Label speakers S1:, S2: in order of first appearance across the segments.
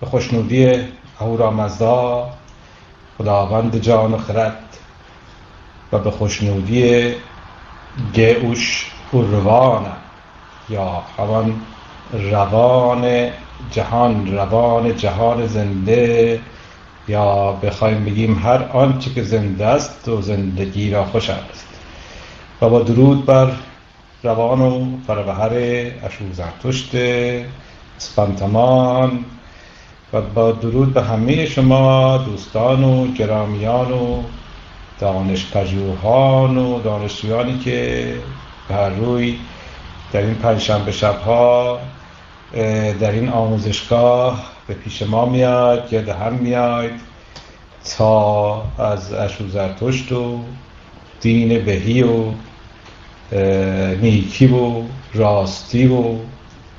S1: به خوشنودی اهورامزدا خداوند جان و خرد و به خوشنودی گئوش اوروان یا همان روان جهان روان جهان زنده. یا بخوایم بگیم هر آنچه که زنده است و زندگی را خوش است. و با درود بر روان و فروهر اشو زرتشت اسپانتمان و با درود به همه شما دوستان و گرامیان و دانشپژوهان و دانشجویانی که هر روی در این پنجشنبه شبها در این آموزشگاه به پیش ما میاد گرد هم میاید تا از اشو زرتشت و دین بهی و نیکی و راستی و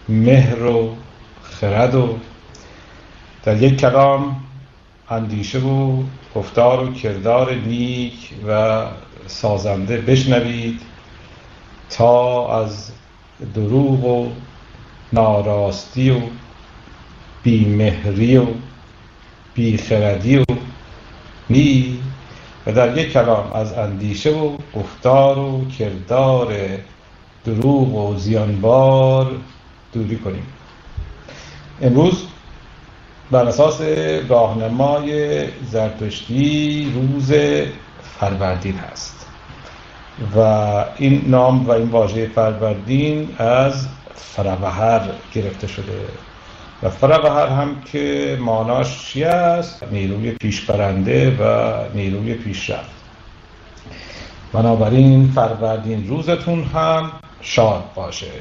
S1: مهر و خرد و در یک کلام اندیشه و گفتار و کردار نیک و سازنده بشنوید تا از دروغ و ناراستی و بیمهری و بیخردی و نی و در یک کلام از اندیشه و گفتار و کردار دروغ و زیانبار دوری کنیم. امروز بر اساس راهنمای زرتشتی روز فروردین هست. و این نام و این واژه فروردین از فروهر گرفته شده. و فروهر هم که ماناش چی است؟ نیروی پیشبرنده و نیروی پیشرفت. بنابراین فروردین روزتون هم شاد باشه.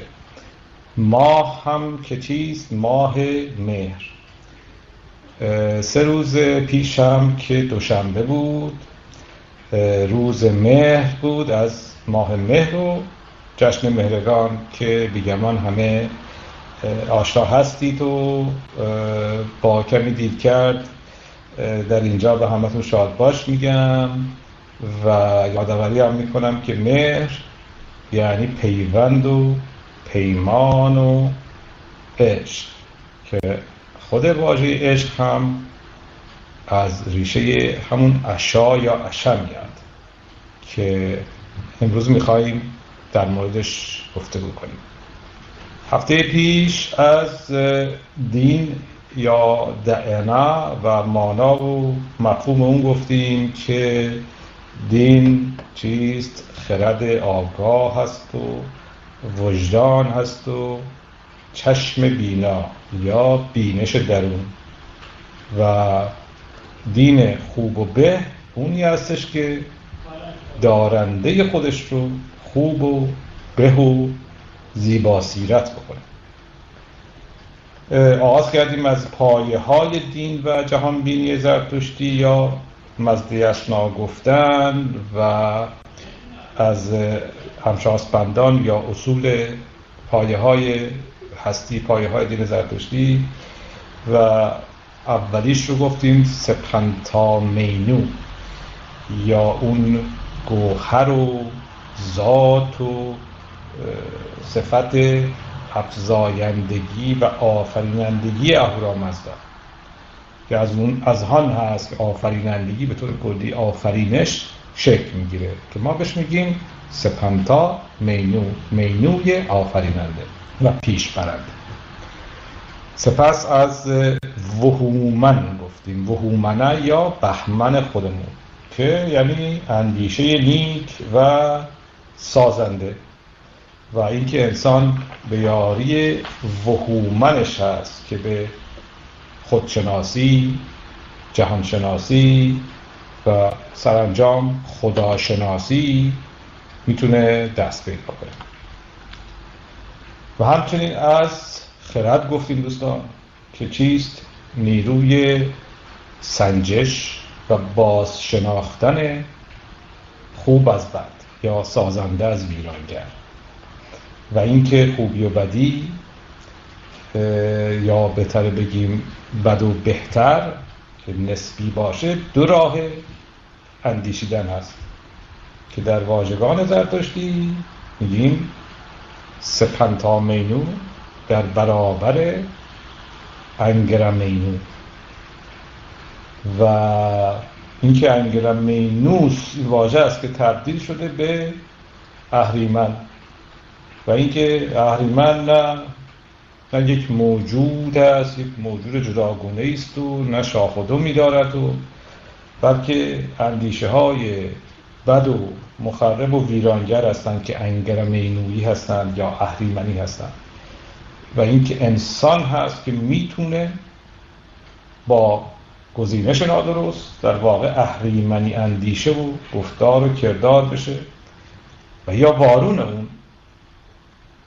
S1: ماه هم که چیست؟ ماه مهر. سه روز پیشم که دوشنبه بود روز مهر بود از ماه مهر و جشن مهرگان که بیگمان همه آشنا هستید و با کمی دید کرد در اینجا به همتون شاد باش میگم و یادآوری هم می‌کنم که مهر یعنی پیوند و پیمان و عشق که خود واژه عشق هم از ریشه همون اشا یا اشم میاد که امروز میخواییم در موردش گفته کنیم. هفته پیش از دین یا دعنا و مانا و مفهوم اون گفتیم که دین چیست؟ خرد آگاه هست و وجدان هست و چشم بینا یا بینش درون. و دین خوب و به اونی هستش که دارنده خودش رو خوب و به و زیبا سیرت بکنه. آغاز کردیم از پایه های دین و جهان بینی زرتشتی یا مزدی اسنا گفتن و از همشاسپندان یا اصول پایه های هستی پایه های دین زرتشتی و اولیش رو گفتیم سپنتا مینو یا اون گوهر و ذات و صفت افزایندگی و آفرینندگی اهورامزدا که از اون از هان هست که آفرینندگی به طور کلی آفرینش شکل می‌گیره. که ما بهش میگیم سپنتا مینو مینوی آفریننده. و پیش برنده سپس از وهومن گفتیم. وهومنه یا بهمن خودمون که یعنی اندیشه نیک و سازنده. و اینکه انسان به یاری وهومنش هست که به خودشناسی جهانشناسی و سرانجام خداشناسی می‌تونه دست پیدا کنه. و همچنین از خرد گفتیم دوستان که چیست نیروی سنجش و باز شناختن خوب از بد یا سازنده از ویرانگر. و اینکه خوبی و بدی یا بهتر بگیم بد و بهتر که نسبی باشه دو راه اندیشیدن هست که در واژگان زرتشتی میگیم سپنتا مینو در برابر انگرمینو و اینکه انگرمینوس این واژه است که تبدیل شده به اهریمن. و اینکه اهریمن نه نه یک موجود است یک موجود جداگونه است و نه شاخ و دمی دارد و بلکه اندیشه های بد و مخرب و ویرانگر هستند که انگر مینویی هستند یا اهریمنی هستند. و اینکه انسان هست که می‌تونه با گزینش نادرست در واقع اهریمنی اندیشه و گفتار و کردار بشه و یا وارون اون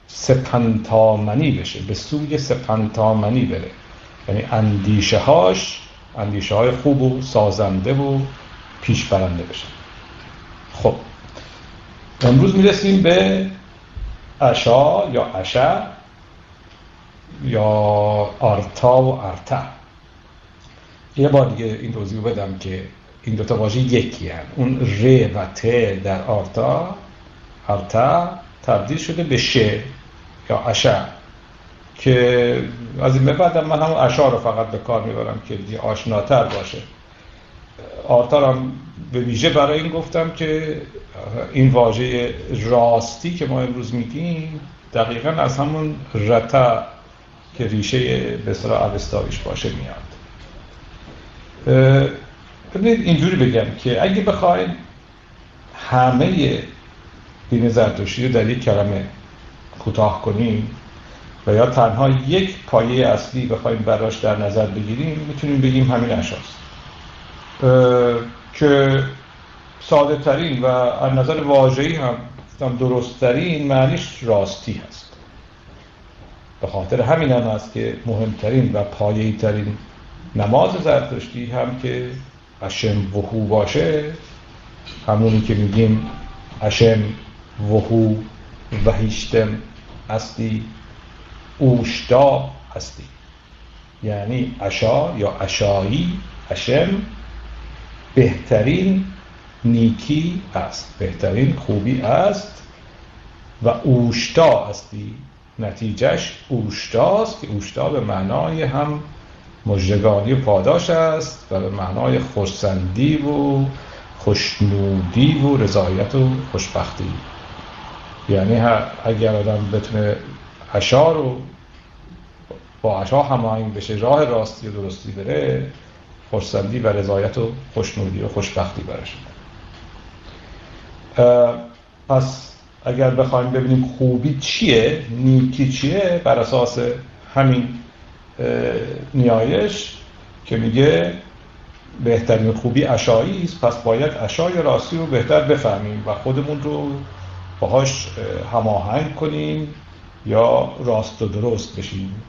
S1: سپنتامنی بشه به سوی سپنتامنی بره. یعنی اندیشه هاش اندیشه های خوب و سازنده و پیش برنده بشه. خب. امروز می‌رسیم به اشا یا اشا یا آرتا و ارتا یه بار دیگه این توضیح بدم که این دوتا واژه یکی هم. اون ر و ت در آرتا ارتا تبدیل شده به ش یا اشا که از این بعد من همون اشا رو فقط به کار می‌برم که دیگه آشناتر باشه. آرتارم به ویژه برای این گفتم که این واژه راستی که ما امروز میگیم دقیقا از همون رتا که ریشه به صلاح اوستایش باشه میاد. ببینید اینجوری بگم که اگه بخوایم همه دین زرتشتی رو در یک کلمه کوتاه کنیم و یا تنها یک پایه اصلی بخوایم براش در نظر بگیریم می‌تونیم بگیم همین اشاست. که ساده ترین و از نظر واژه‌ای هم درست ترین معنیش راستی هست. به خاطر همین هم هست که مهمترین و پایه‌ای ترین نماز زرتشتی هم که اشم وحو باشه همونی که میگیم اشم وحو وحیشتم هستی اوشتا هستی یعنی اشا یا اشایی اشم بهترین نیکی است بهترین خوبی است و اوشتا هستی. نتیجهش اوشتاست که اوشتا به معنای هم مجدگانی پاداش است و به معنای خورسندی و خوشنودی و رضایت و خوشبختی. یعنی اگر آدم بتونه عشا رو با عشا هماهنگ بشه راه راستی و درستی بره خورسندی و رضایت و خوشنودی و خوشبختی برش پس اگر بخوایم ببینیم خوبی چیه نیکی چیه بر اساس همین نیایش که میگه بهترین خوبی اشایی است پس باید اشای راستی رو بهتر بفهمیم و خودمون رو باهاش هماهنگ کنیم یا راست و درست بشیم.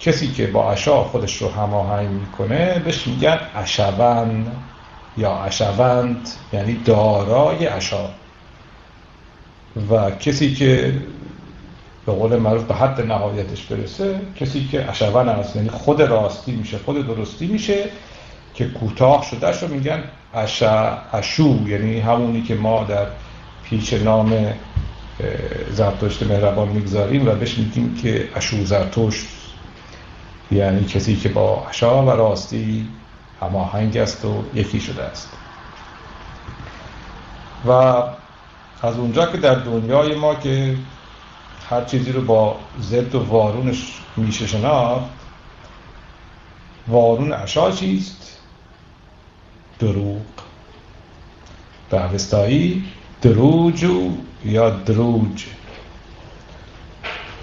S1: کسی که با اشا خودش رو هماهنگ می‌کنه بهش میگن اشون یا اشوند یعنی دارای اشا و کسی که به قول معروف به حد نهایتش برسه کسی که اشون است یعنی خود راستی میشه خود درستی میشه که کوتاه شده رو میگن اشو یعنی همونی که ما در پیش نام زرتشت مهربان می‌گذاریم و بهش میگیم که اشو زرتشت. یعنی کسی که با اشا و راستی هماهنگ است و یکی شده است. و از اونجا که در دنیای ما که هر چیزی رو با ضد و وارونش میشه شناخت وارون اشا چیست؟ دروغ. به اوستایی دروجو یا دروج؟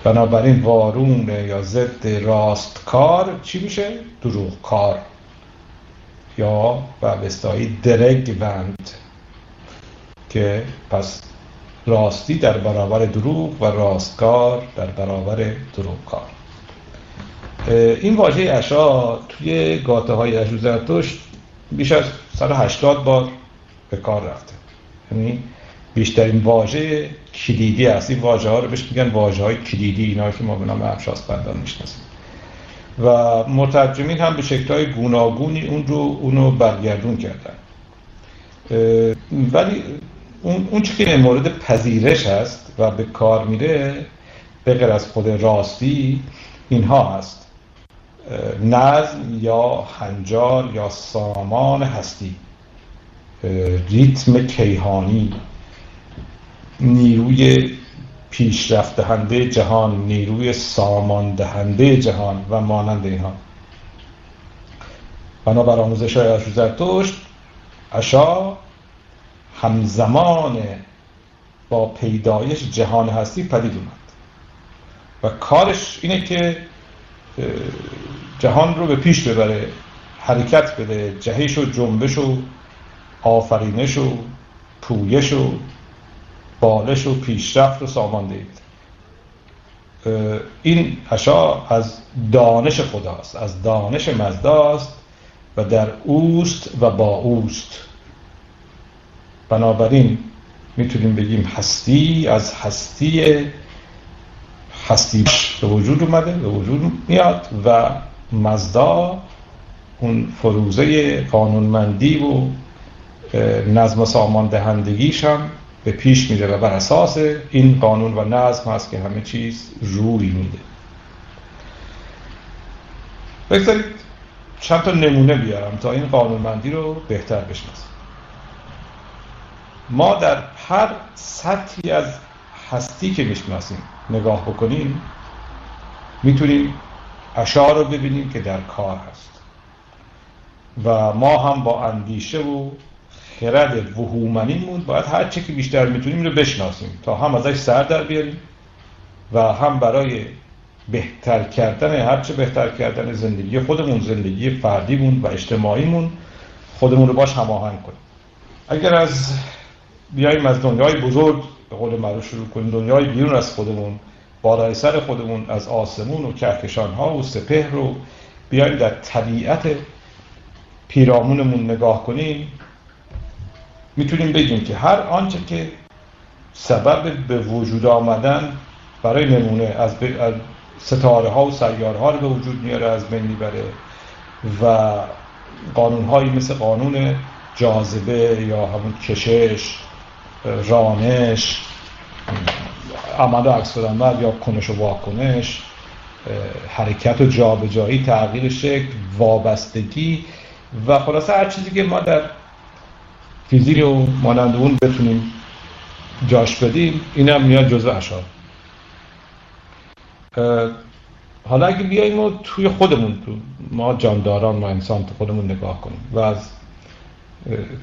S1: بنابراین وارون یا ضد راستکار چی میشه؟ دروغکار. یا به اوستایی درگ وند که پس راستی در برابر دروغ و راستکار در برابر دروغکار. این واژه اشا توی گاته های اجوزرتوش بیش از 180 بار به کار رفته. یعنی بیشترین واژه کلیدی است. این واژه ها رو بهش میگن واژه های کلیدی اینا که ما به نام افشاس بندان می‌شناسیم. و مترجمین هم به شکل های گوناگونی اون رو اونو برگردون کردن. ولی اون, اون که مورد پذیرش هست و به کار میره به غیر از خود راستی اینها هست. نظم یا هنجار یا سامان هستی. ریتم کیهانی. نیروی پیشرفت دهنده جهان نیروی سامان دهنده جهان و مانند اینها. بنابر آموزش های زرتشت اشا همزمان با پیدایش جهان هستی پدید اومد. و کارش اینه که جهان رو به پیش ببره حرکت بده جهش و جنبش و آفرینش و پویش و بالش و پیشرفت رو سامان دهید این اشا از دانش خداست از دانش مزداست و در اوست و با اوست. بنابراین می‌تونیم بگیم هستی از هستی هستی به وجود اومده به وجود میاد و مزدا اون فروزه قانونمندی و نظم سامان دهندگیش هم به پیش میره و بر اساس این قانون و نظم هست که همه چیز روی میده. بگذارید چند تا نمونه بیارم تا این قانونمندی رو بهتر بشناسیم ما در هر سطحی از هستی که می‌شناسیم نگاه بکنیم می‌تونیم اشعار رو ببینیم که در کار هست. و ما هم با اندیشه و خرد وهومنیمون باید هر چه که بیشتر می‌تونیم رو بشناسیم تا هم ازش سر در بیاریم و هم برای بهتر کردن هرچه بهتر کردن زندگی خودمون زندگی فردیمون و اجتماعیمون خودمون رو باش هماهنگ کنیم. اگر از بیایم از دنیای بزرگ به قول معروف شروع کنیم دنیای بیرون از خودمون بالای سر خودمون از آسمون و کهکشان ها و سپهر رو بیایم در طبیعت پیرامونمون نگاه کنیم می‌تونیم بگیم که هر آنچه که سبب به وجود آمدن برای نمونه از ستاره ها و سیاره ها رو به وجود میاره از بین می‌بره و قانون هایی مثل قانون جاذبه یا همون کشش رانش عمل و عکس یا کنش و واکنش حرکت و جابجایی تغییر شکل وابستگی و خلاصه هر چیزی که ما در فیزیک و مانند اون بتونیم جاش بدیم این هم میاد جزء اشار حالا اگه بیاییم و توی خودمون تو ما جانداران ما انسان تو خودمون نگاه کنیم و از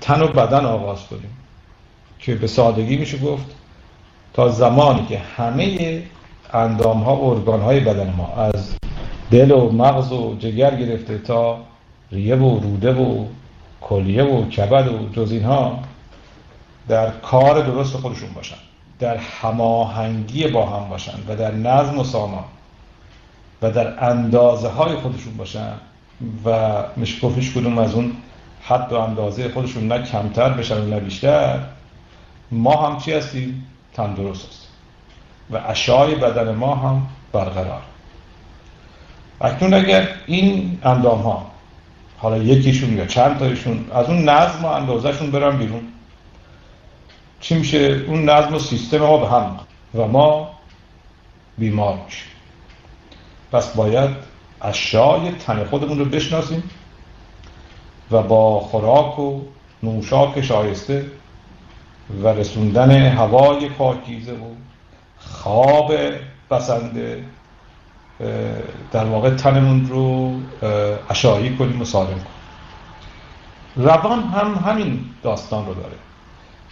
S1: تن و بدن آغاز کنیم که به سادگی میشه گفت تا زمانی که همه اندام ها و ارگان های بدن ما از دل و مغز و جگر گرفته تا ریه و روده و کلیه و کبد و جز اینها در کار درست خودشون باشن در هماهنگی با هم باشن و در نظم و سامان و در اندازه های خودشون باشن و مشکفش کدوم از اون حد و اندازه خودشون نه کمتر بشن و نه بیشتر. ما هم چی هستیم؟ تندرست هستیم. و اشای بدن ما هم برقرار. اکنون اگر این اندام ها حالا یکیشون یا چند تایشون از اون نظم و اندازهشون برن بیرون. چی میشه؟ اون نظم و سیستم ما به هم و ما بیمار میشیم. پس باید اشیای تن خودمون رو بشناسیم و با خوراک و نوشاک شایسته و رسوندن هوای پاکیزه و خواب بسنده در واقع تنمون رو اشایی کنیم و سالم کنیم. روان هم همین داستان رو داره.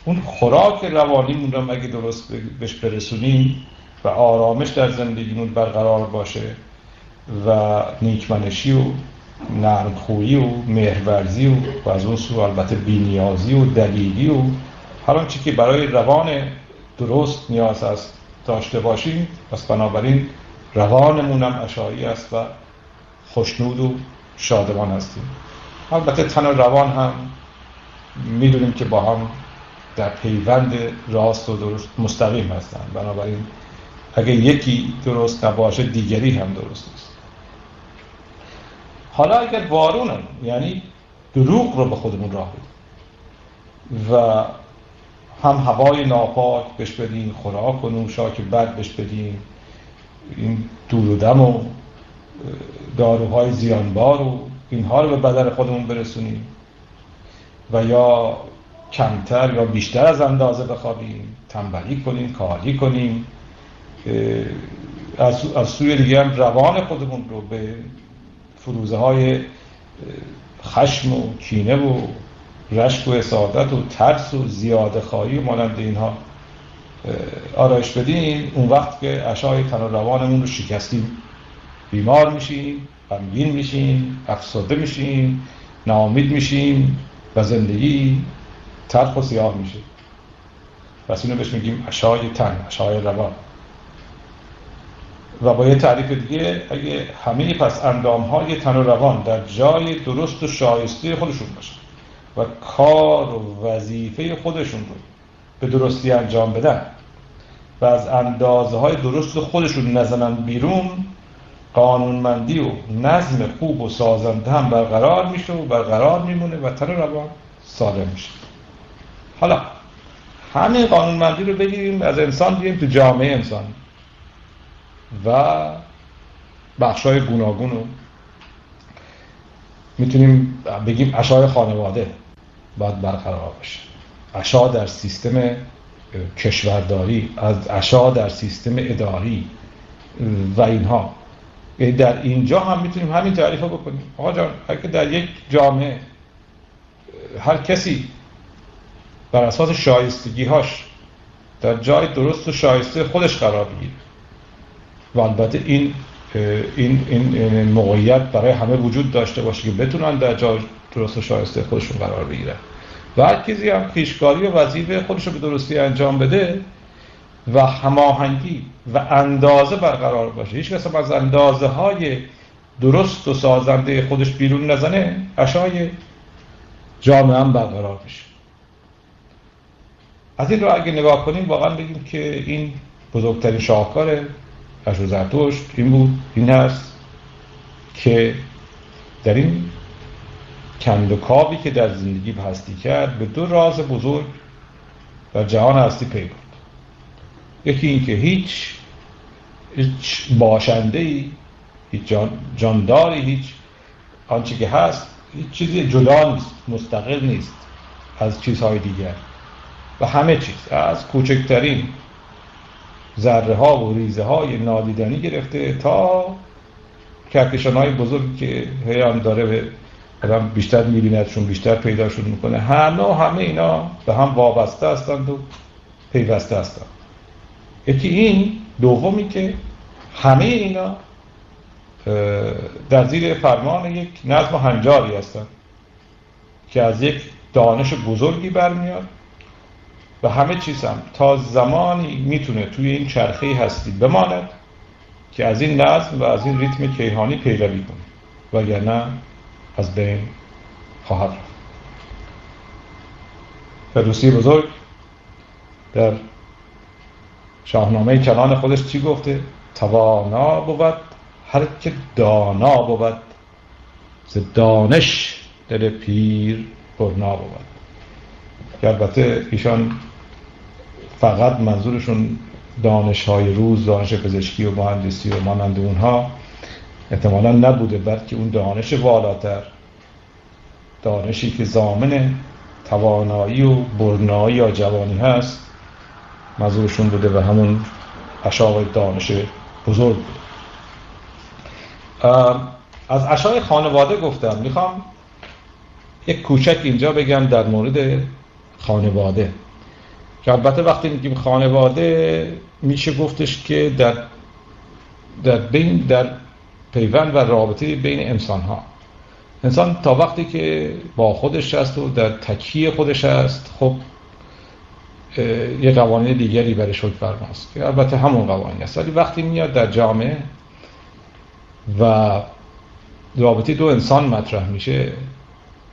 S1: اون خوراک روانیمون رو اگه درست بهش برسونیم و آرامش در زندگیمون برقرار باشه و نیکمنشی و نرمخویی و مهرورزی و, و از اون سو البته بینیازی و دلیلی و هر آنچه که برای روان درست نیاز است داشته باشیم پس بنابراین روانمون هم اشایی است و خوشنود و شادمان هستیم. البته تن و روان هم می‌دونیم که با هم در پیوند راست و درست مستقیم هستند. بنابراین اگه یکی درست نباشه دیگری هم درست است حالا اگر وارونم یعنی دروغ رو به خودمون راه بدیم و هم هوای ناپاک بش بدیم خوراک و نوشاک بد بش بدیم این دور و داروهای زیانبار و اینها رو به بدن خودمون برسونیم. و یا کمتر یا بیشتر از اندازه بخوابیم تنبلی کنیم کاری کنیم از سوی دیگه هم روان خودمون رو به فروزه های خشم و کینه و رشک و اصادت و ترس و زیاده خواهی و مانند اینها آرایش بدیم اون وقت که اشای تن و روانمون رو شکستیم. بیمار میشیم غمگین میشیم افسرده میشیم ناامید میشیم و زندگی تلخ و سیاه میشه. پس اینو بهش میگیم اشای تن اشای روان. و با یه تعریف دیگه اگه همه پس اندام های تن و روان در جای درست و شایسته خودشون باشه و کار و وظیفه خودشون رو به درستی انجام بدن. و از اندازه های درست خودشون نزنن بیرون قانونمندی و نظم خوب و سازنده هم برقرار میشه و برقرار میمونه و تن روان سالم میشه. حالا همین قانونمندی رو بگیریم از انسان بیاریم تو جامعه انسان. و بخشای گوناگون رو می‌تونیم بگیم اشای خانواده باید برقرار باشه. اشا در سیستم کشورداری از اشا در سیستم اداری و اینها. در اینجا هم می‌تونیم همین تعریف رو بکنیم. آقا جان اگه در یک جامعه هر کسی بر اساس شایستگی هاش در جای درست و شایسته خودش قرار بگیره. و البته این این این موقعیت برای همه وجود داشته باشه که بتونن در جای درست و شایسته خودشون قرار بگیرن. و هر کسی هم خیشکاری و وظیفه خودش رو به درستی انجام بده و هماهنگی و اندازه برقرار باشه. هیچ کس از اندازه های درست و سازنده خودش بیرون نزنه اشای جامعه هم برقرار بشه. از این رو اگه نگاه کنیم واقعا بگیم که این بزرگترین شاهکار اشو زرتشت این بود این هست که در این کند و کابی که در زندگی هستی کرد به دو راز بزرگ در جهان هستی پی بود یکی اینکه هیچ هیچ باشنده ای هیچ جان، جانداری هیچ آنچه که هست هیچ چیزی جدا نیست مستقل نیست از چیزهای دیگر. و همه چیز از کوچکترین ذره ها و ریزه های نادیدنی گرفته تا کهکشان های بزرگی که هیان داره به آدم بیشتر میبیندشون بیشتر پیداشون می‌کنه. همه و همه اینا به هم وابسته هستند و پیوسته هستند. یکی این دومی که همه اینا در زیر فرمان یک نظم هنجاری هستند که از یک دانش بزرگی برمیاد. و همه چیز هم. تا زمانی می‌تونه توی این چرخه هستی بماند که از این نظم و از این ریتم کیهانی پیروی کنه. وگرنه از بین خواهد رفت روسی بزرگ در شاهنامه کلان خودش چی گفته؟ توانا بود هر که دانا بود ز دانش دل پیر برنا بود البته ایشان فقط منظورشون دانش های روز دانش پزشکی و مهندسی و مانند اونها احتمالا نبوده بلکه اون دانش والاتر. دانشی که زامن توانایی و برنایی یا جوانی هست منظورشون بوده و همون اشای دانش بزرگ بوده. از اشای خانواده گفتم. می‌خوام یک کوچک اینجا بگم در مورد خانواده. که البته وقتی میگیم خانواده میشه گفتش که در در بین در پیوند و رابطه بین انسان ها انسان تا وقتی که با خودش هست و در تکیه خودش هست خب یه قوانین دیگری برش حکم فرماست. که البته همون قوانین است. ولی وقتی میاد در جامعه و رابطه دو انسان مطرح میشه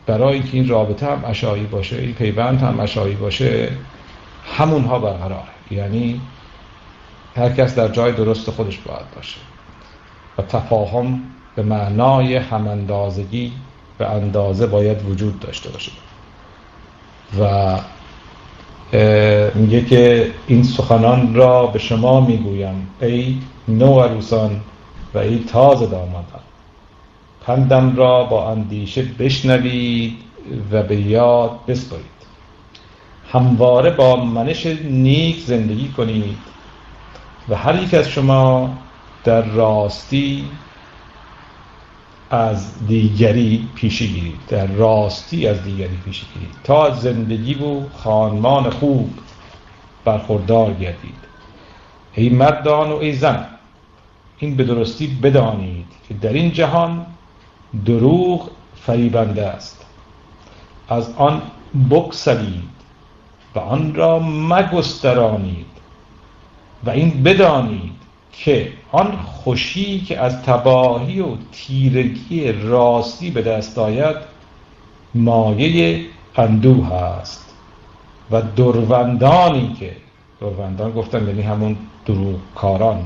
S1: برای اینکه این رابطه هم اشایی باشه این پیوند هم اشایی باشه همونها برقرار یعنی هر کس در جای درست خودش باید باشه. و تفاهم به معنای هماندازگی به اندازه باید وجود داشته باشه و میگه که این سخنان را به شما می‌گویم ای نو عروسان و ای تازه دامادان. پندم را با اندیشه بشنوید و به یاد بسپرید. همواره با منش نیک زندگی کنید و هر یک از شما در راستی از دیگری پیشی گیرید. در راستی از دیگری پیشی گیرید. تا زندگی و خانمان خوب برخوردار گردید. ای مردان و ای زن این به درستی بدانید که در این جهان دروغ فریبنده است. از آن بکسلید و آن را مگسترانید و این بدانید که آن خوشی که از تباهی و تیرگی راستی به دست آید مایه اندوه است و دروندانی که دروندان گفتم یعنی همون دروغکاران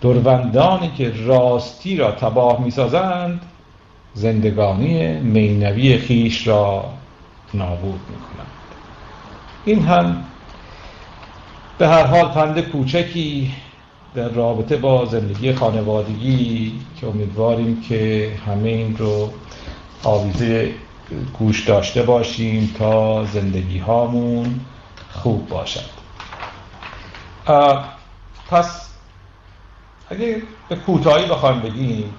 S1: دروندانی که راستی را تباه می‌سازند زندگانی مینوی خیش را نابود می‌کنند. این هم به هر حال پند کوچکی در رابطه با زندگی خانوادگی که امیدواریم که همه این رو آویزه گوش داشته باشیم تا زندگی هامون خوب باشد. پس اگه به کوتاهی بخوایم بگیم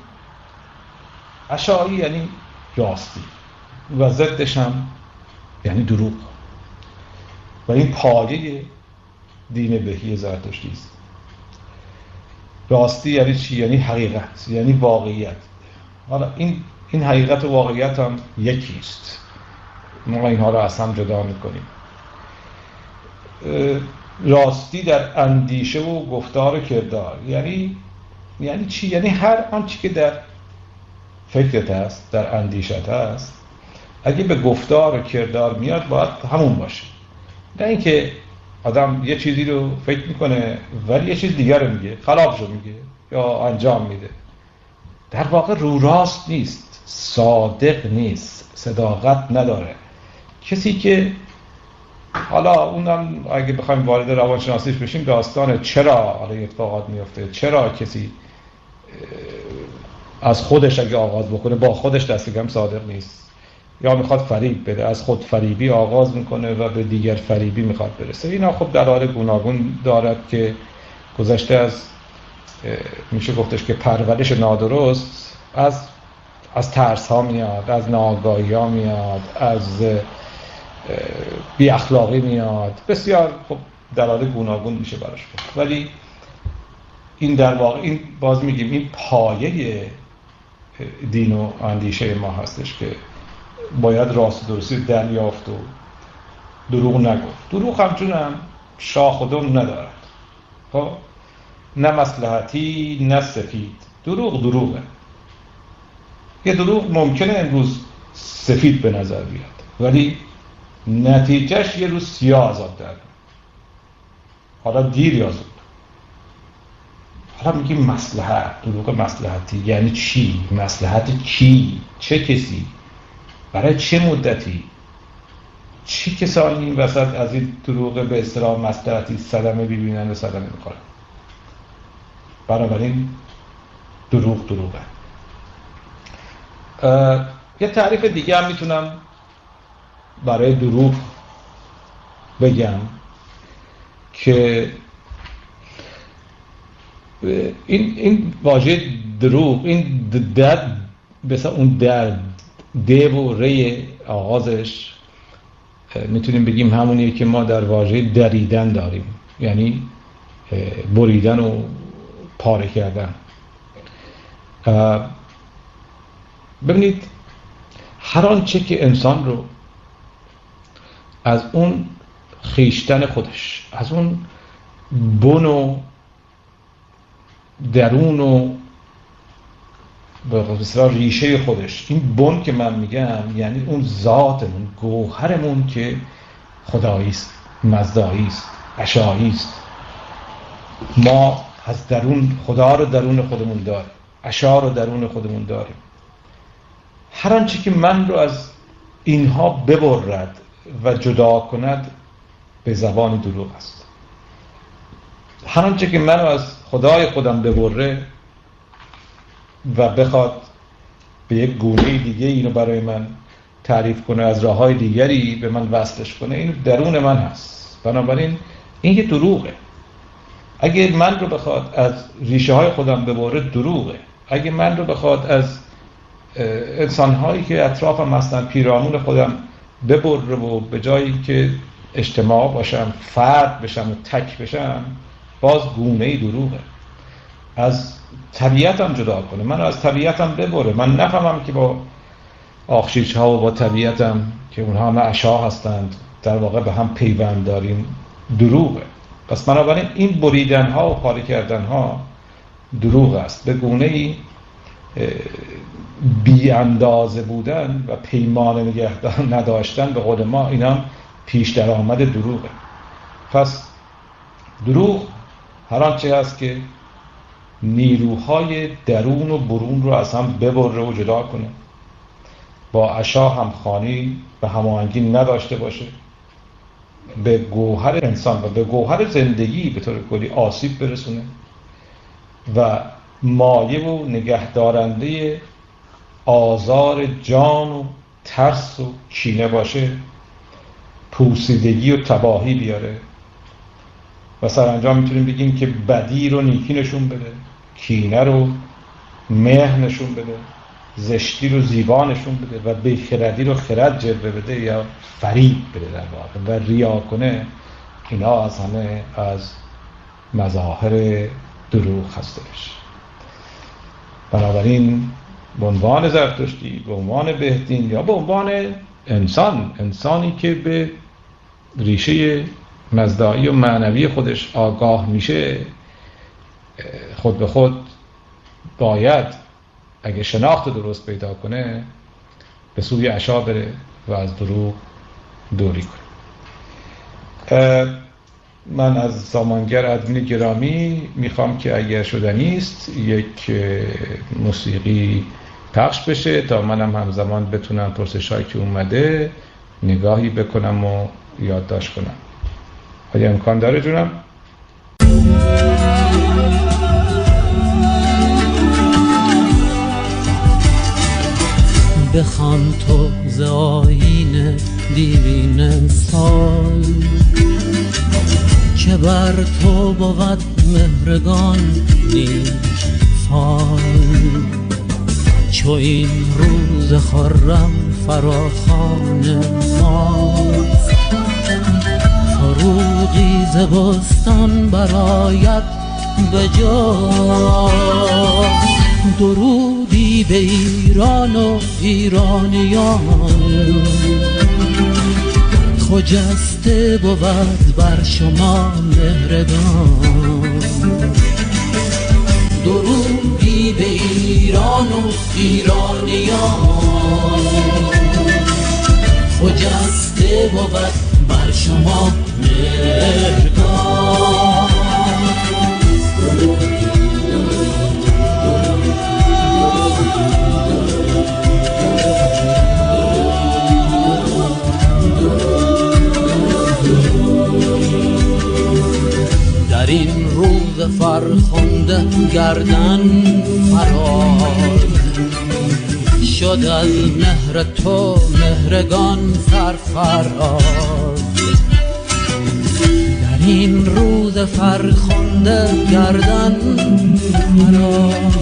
S1: اشعاری یعنی راستی و ضدش هم یعنی دروغ. و این پایه دین بهی زرتشتی است راستی یعنی چی؟ یعنی حقیقت یعنی واقعیت. حالا این این حقیقت و واقعیت هم یکیست ما اینها رو از هم جدا می‌کنیم. راستی در اندیشه و گفتار کردار. یعنی یعنی چی؟ یعنی هر آنچه که در فکرت هست در اندیشت هست اگه به گفتار و کردار میاد باید همون باشه. نه اینکه آدم یه چیزی رو فکر می‌کنه ولی یه چیز دیگر رو میگه خلافش رو میگه یا انجام میده. در واقع رو راست نیست صادق نیست صداقت نداره. کسی که حالا اونم اگه بخوایم وارد روانشناسیش بشیم داستان چرا حالا اتفاقات میفته چرا کسی از خودش اگه آغاز بکنه با خودش دست صادق نیست؟ یا می‌خواد فریب بده از خود فریبی آغاز می‌کنه و به دیگر فریبی می‌خواد برسه. اینا خب دلایل گوناگون دارد که گذشته از میشه گفتش که پرورش نادرست از از ترس ها میاد از ناگاهی ها میاد از بی اخلاقی میاد. بسیار خب دلایل گوناگون میشه براش ولی این در واقع این باز میگیم این پایه دین و اندیشه ما هستش که باید راست درستی دریافت و دروغ نگفت. دروغ همچون هم شاخ و دم ندارد. خب؟ نه مسلحتی نه سفید. دروغ دروغه. یه دروغ ممکنه امروز سفید به نظر بیاد. ولی نتیجهش یه روز سیاه عذاب در حالا دیر یا زود حالا میگیم مسلحت دروغ مسلحتی یعنی چی؟ مسلحت کی چه کسی؟ برای چه مدتی؟ چه کسانی این وسط از این دروغ به اصطلاح مسلحتی صدمه ببینن و صدمه می‌خورن؟ بنابراین دروغ دروغه یه تعریف دیگه هم می‌تونم برای دروغ بگم که این این واژه دروغ این در مثلا اون در د و ری آغازش می‌تونیم بگیم همونیه که ما در واژه دریدن داریم. یعنی بریدن و پاره کردن. ببینید هر آنچه که انسان رو از اون خیشتن خودش از اون بن و درون و به ریشه خودش. این بن که من میگم یعنی اون ذاتمون گوهرمون که خدایی است مزدایی است ما از درون خدا رو درون خودمون داریم. اشعار رو درون خودمون داریم. هر آنچه که من رو از اینها ببرد و جدا کند به زبان دروغ است. هر آنچه که من از خدای خودم ببره و بخواد به یک گونه دیگه اینو برای من تعریف کنه از راه های دیگری به من وصلش کنه این درون من هست. بنابراین این یه دروغه. اگه من رو بخواد از ریشه های خودم ببره دروغه. اگه من رو بخواد از انسان هایی که اطرافم هستن پیرامون خودم ببره و به جایی که اجتماع باشم فرد بشم و تک بشم باز گونه ای دروغه. از طبیعتم جدا کنه. من از طبیعتم ببره. من نفهمم که با آخشیش ها و با طبیعتم که اونها همه اشا هستند در واقع به هم پیوند داریم. دروغه. پس بنابراین این بریدن ها و پاره کردن ها دروغ است. به گونه ای بی اندازه بودن و پیمان نگهدار نداشتن به قول ما اینا پیش درآمد دروغه. پس دروغ هر آنچه هست که نیروهای درون و برون رو از هم ببره و جدا کنه. با عشا همخانی به هماهنگی نداشته باشه. به گوهر انسان و به گوهر زندگی به طور کلی آسیب برسونه و مایه و نگهدارنده آزار جان و ترس و کینه باشه پوسیدگی و تباهی بیاره. و سرانجام می‌تونیم بگیم که بدی رو نیکی نشون بده. کینه رو مه نشون بده زشتی رو زیبا نشون بده و بیخردی رو خرد جلوه بده یا فریب بده در واقع و ریا کنه اینا از همه از مظاهر دروغ هستش بنابراین به عنوان زرتشتی به عنوان بهدین یا به عنوان انسان انسانی که به ریشه مزدایی و معنوی خودش آگاه میشه خود به خود باید اگه شناخت درست پیدا کنه به سوی عشا بره و از دروغ دوری کنه من از زمانگر ادمین گرامی می‌خوام که اگر شدنی است یک موسیقی پخش بشه تا منم همزمان بتونم پرسش که اومده نگاهی بکنم و یادداشت کنم آیا امکان داره جونم؟
S2: بخوان تو ز آین دیرین سال. که بر تو بود مهرگان نیک فال. چو این روز خرم فراخان ماست فروغی ز بستان برایت به جا. درودی به ایران و ایرانیان. خجسته بود بر شما مهرگان درودی به ایران و ایرانیان. خجسته بود بر شما این فرخنده گردن فراز شد از مهر تو مهرگان سرفراز این روز فرخنده گردن فراز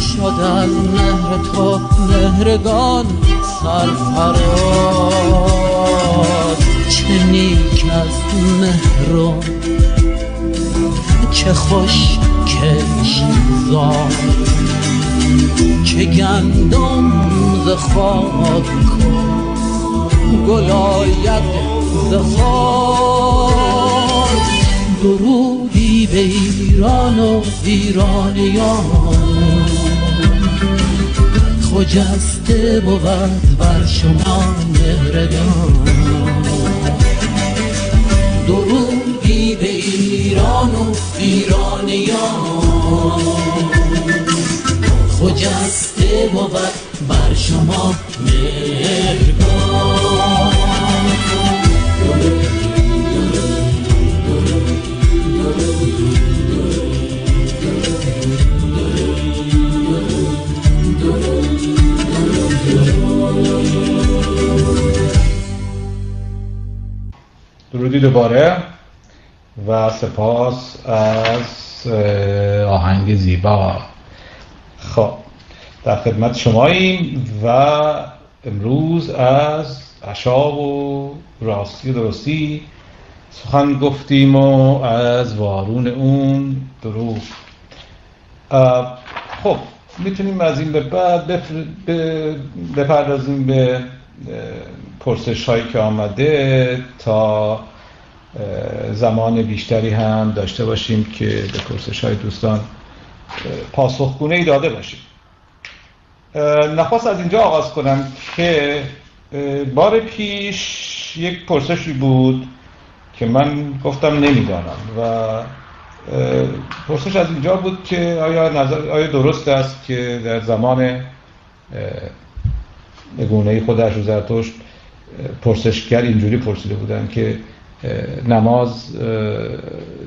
S2: شد از مهر تو مهرگان سرفراز چه نیک از مهر چه خوش کش زار چه گندم ز خاک گل آید ز درودی به ایران و ایرانیان. خجسته بود بر شما مهرگان. درودی به ایران و ایرانیان. خجسته بود بر شما مهرگان.
S1: درودی دوباره و سپاس از آهنگ زیبا. خب در خدمت شماییم و امروز از عشا و راستی و درستی سخن گفتیم و از وارون اون دروغ. خب می‌تونیم از این به بعد بپردازیم به پرسش هایی که آمده تا زمان بیشتری هم داشته باشیم که به پرسش های دوستان پاسخگونه ای داده باشیم. نخواست از اینجا آغاز کنم که بار پیش یک پرسشی بود که من گفتم نمی‌دانم و پرسش از اینجا بود که آیا, نظر، آیا درست است که در زمان نگونه خودش رو زرتشت پرسشگر اینجوری پرسیده بودن که نماز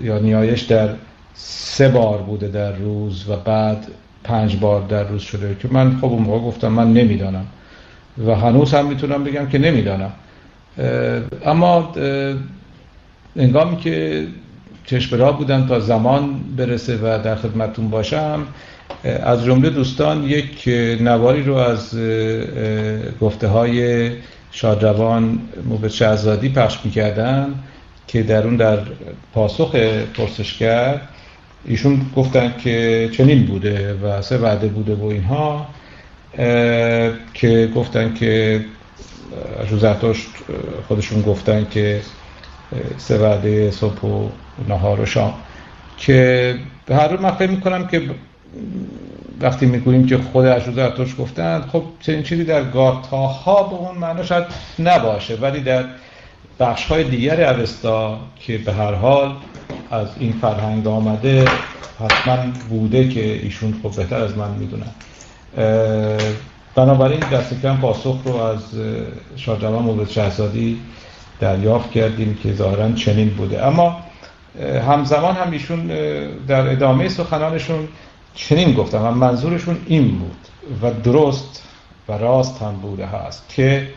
S1: یا نیایش در سه بار بوده در روز و بعد پنج بار در روز شده که من خب اون موقع گفتم من نمی‌دانم. و هنوز هم می‌تونم بگم که نمی‌دانم. اما انگامی که چشم بودن تا زمان برسه و در خدمتون باشم از جمله دوستان یک نواری رو از گفته های شادروان موبت شهزادی پخش می‌کردن که در اون در پاسخ پرسشگر ایشون گفتن که چنین بوده و سه وعده بوده و اینها که گفتن که روزتاش خودشون گفتن که سه وعده صبح و نهار و شام که هر رو من فکر می‌کنم که وقتی می‌گوییم که خود اشوزرتوش گفتند خب چنین چیزی در گاتاها به اون معنا شاید نباشه ولی در بخش های دیگر اوستا که به هر حال از این فرهنگ آمده حتما بوده که ایشون خب بهتر از من می‌دونن. بنابراین دست کم پاسخ رو از شاهجوان مورد شهزادی دریافت کردیم که ظاهرا چنین بوده. اما همزمان هم ایشون در ادامه سخنانشون چنین گفتم و منظورشون این بود و درست و راست هم بوده هست که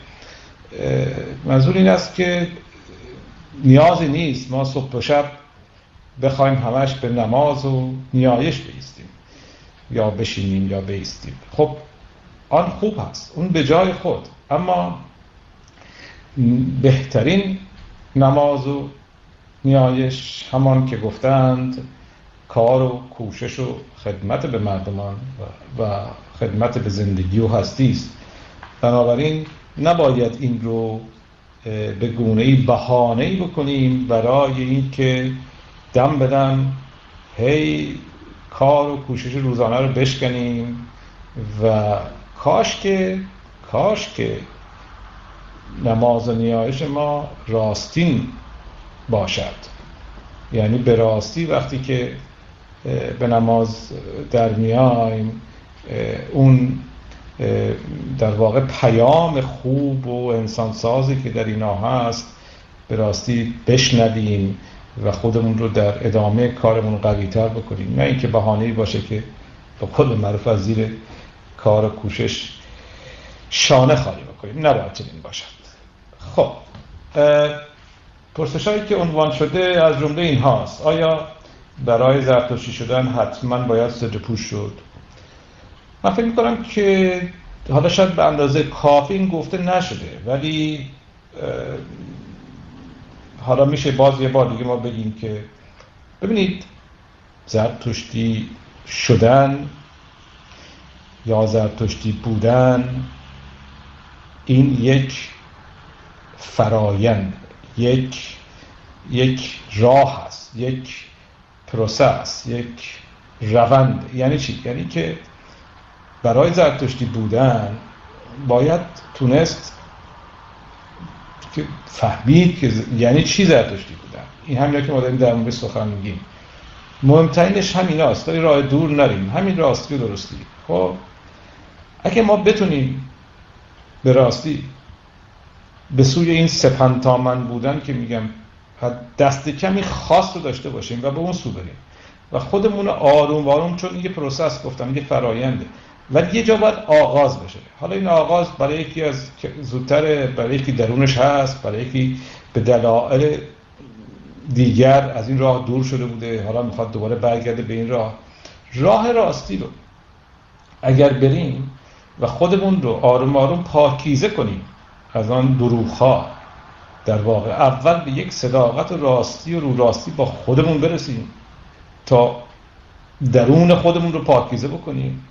S1: منظور این است که نیازی نیست ما صبح و شب بخوایم همش به نماز و نیایش بیستیم. یا بشینیم یا بیستیم. خب آن خوب هست اون به جای خود. اما بهترین نماز و نیایش همان که گفتند کار و کوشش و خدمت به مردمان و خدمت به زندگی و هستی است. بنابراین نباید این رو به گونه بهانه بکنیم برای اینکه دم بدم هی کار و کوشش روزانه رو بشکنیم و کاش که کاش که نماز و نیایش ما راستین باشد. یعنی به راستی وقتی که به نماز در میایم اون در واقع پیام خوب و انسانسازی که در اینا هست به راستی بشنویم و خودمون رو در ادامه کارمون قوی تر بکنیم. نه اینکه بهانه‌ای باشه که با کل معروف از زیر کار و کوشش شانه خالی بکنیم. نباید چنین باشد. خب پرسش هایی که عنوان شده از جمله این هاست آیا برای زرتشتی شدن حتما باید سجه پوش شد. من فکر می‌کنم که حالا شاید به اندازه کافی این گفته نشده ولی حالا میشه باز یه بار دیگه ما بگیم که ببینید زرتشتی شدن یا زرتشتی بودن این یک فرایند یک یک راه است یک پروسس یک روند. یعنی چی؟ یعنی که برای زرتشتی بودن باید تونست که فهمید که یعنی چی زرتشتی بودن. این همینا که ما داریم در مورد سخن میگیم. مهمترینش همین هست داری راه دور نریم همین راستی و درستی. خب؟ اگه ما بتونیم به راستی به سوی این سپنتامن بودن که میگم دست کمی خاص رو داشته باشیم و به اون سو بریم. و خودمون آروم آروم چون یه process گفتم یه فراینده ولی یه جا باید آغاز بشه. حالا این آغاز برای یکی از زودتر برای یکی درونش هست برای یکی به دلایل دیگر از این راه دور شده بوده. حالا می‌خواد دوباره برگرده به این راه. راه راستی رو اگر بریم و خودمون رو آروم آروم پاکیزه کنیم از آن دروغ در واقع اول به یک صداقت و راستی و رو راستی با خودمون برسیم تا درون خودمون رو پاکیزه بکنیم.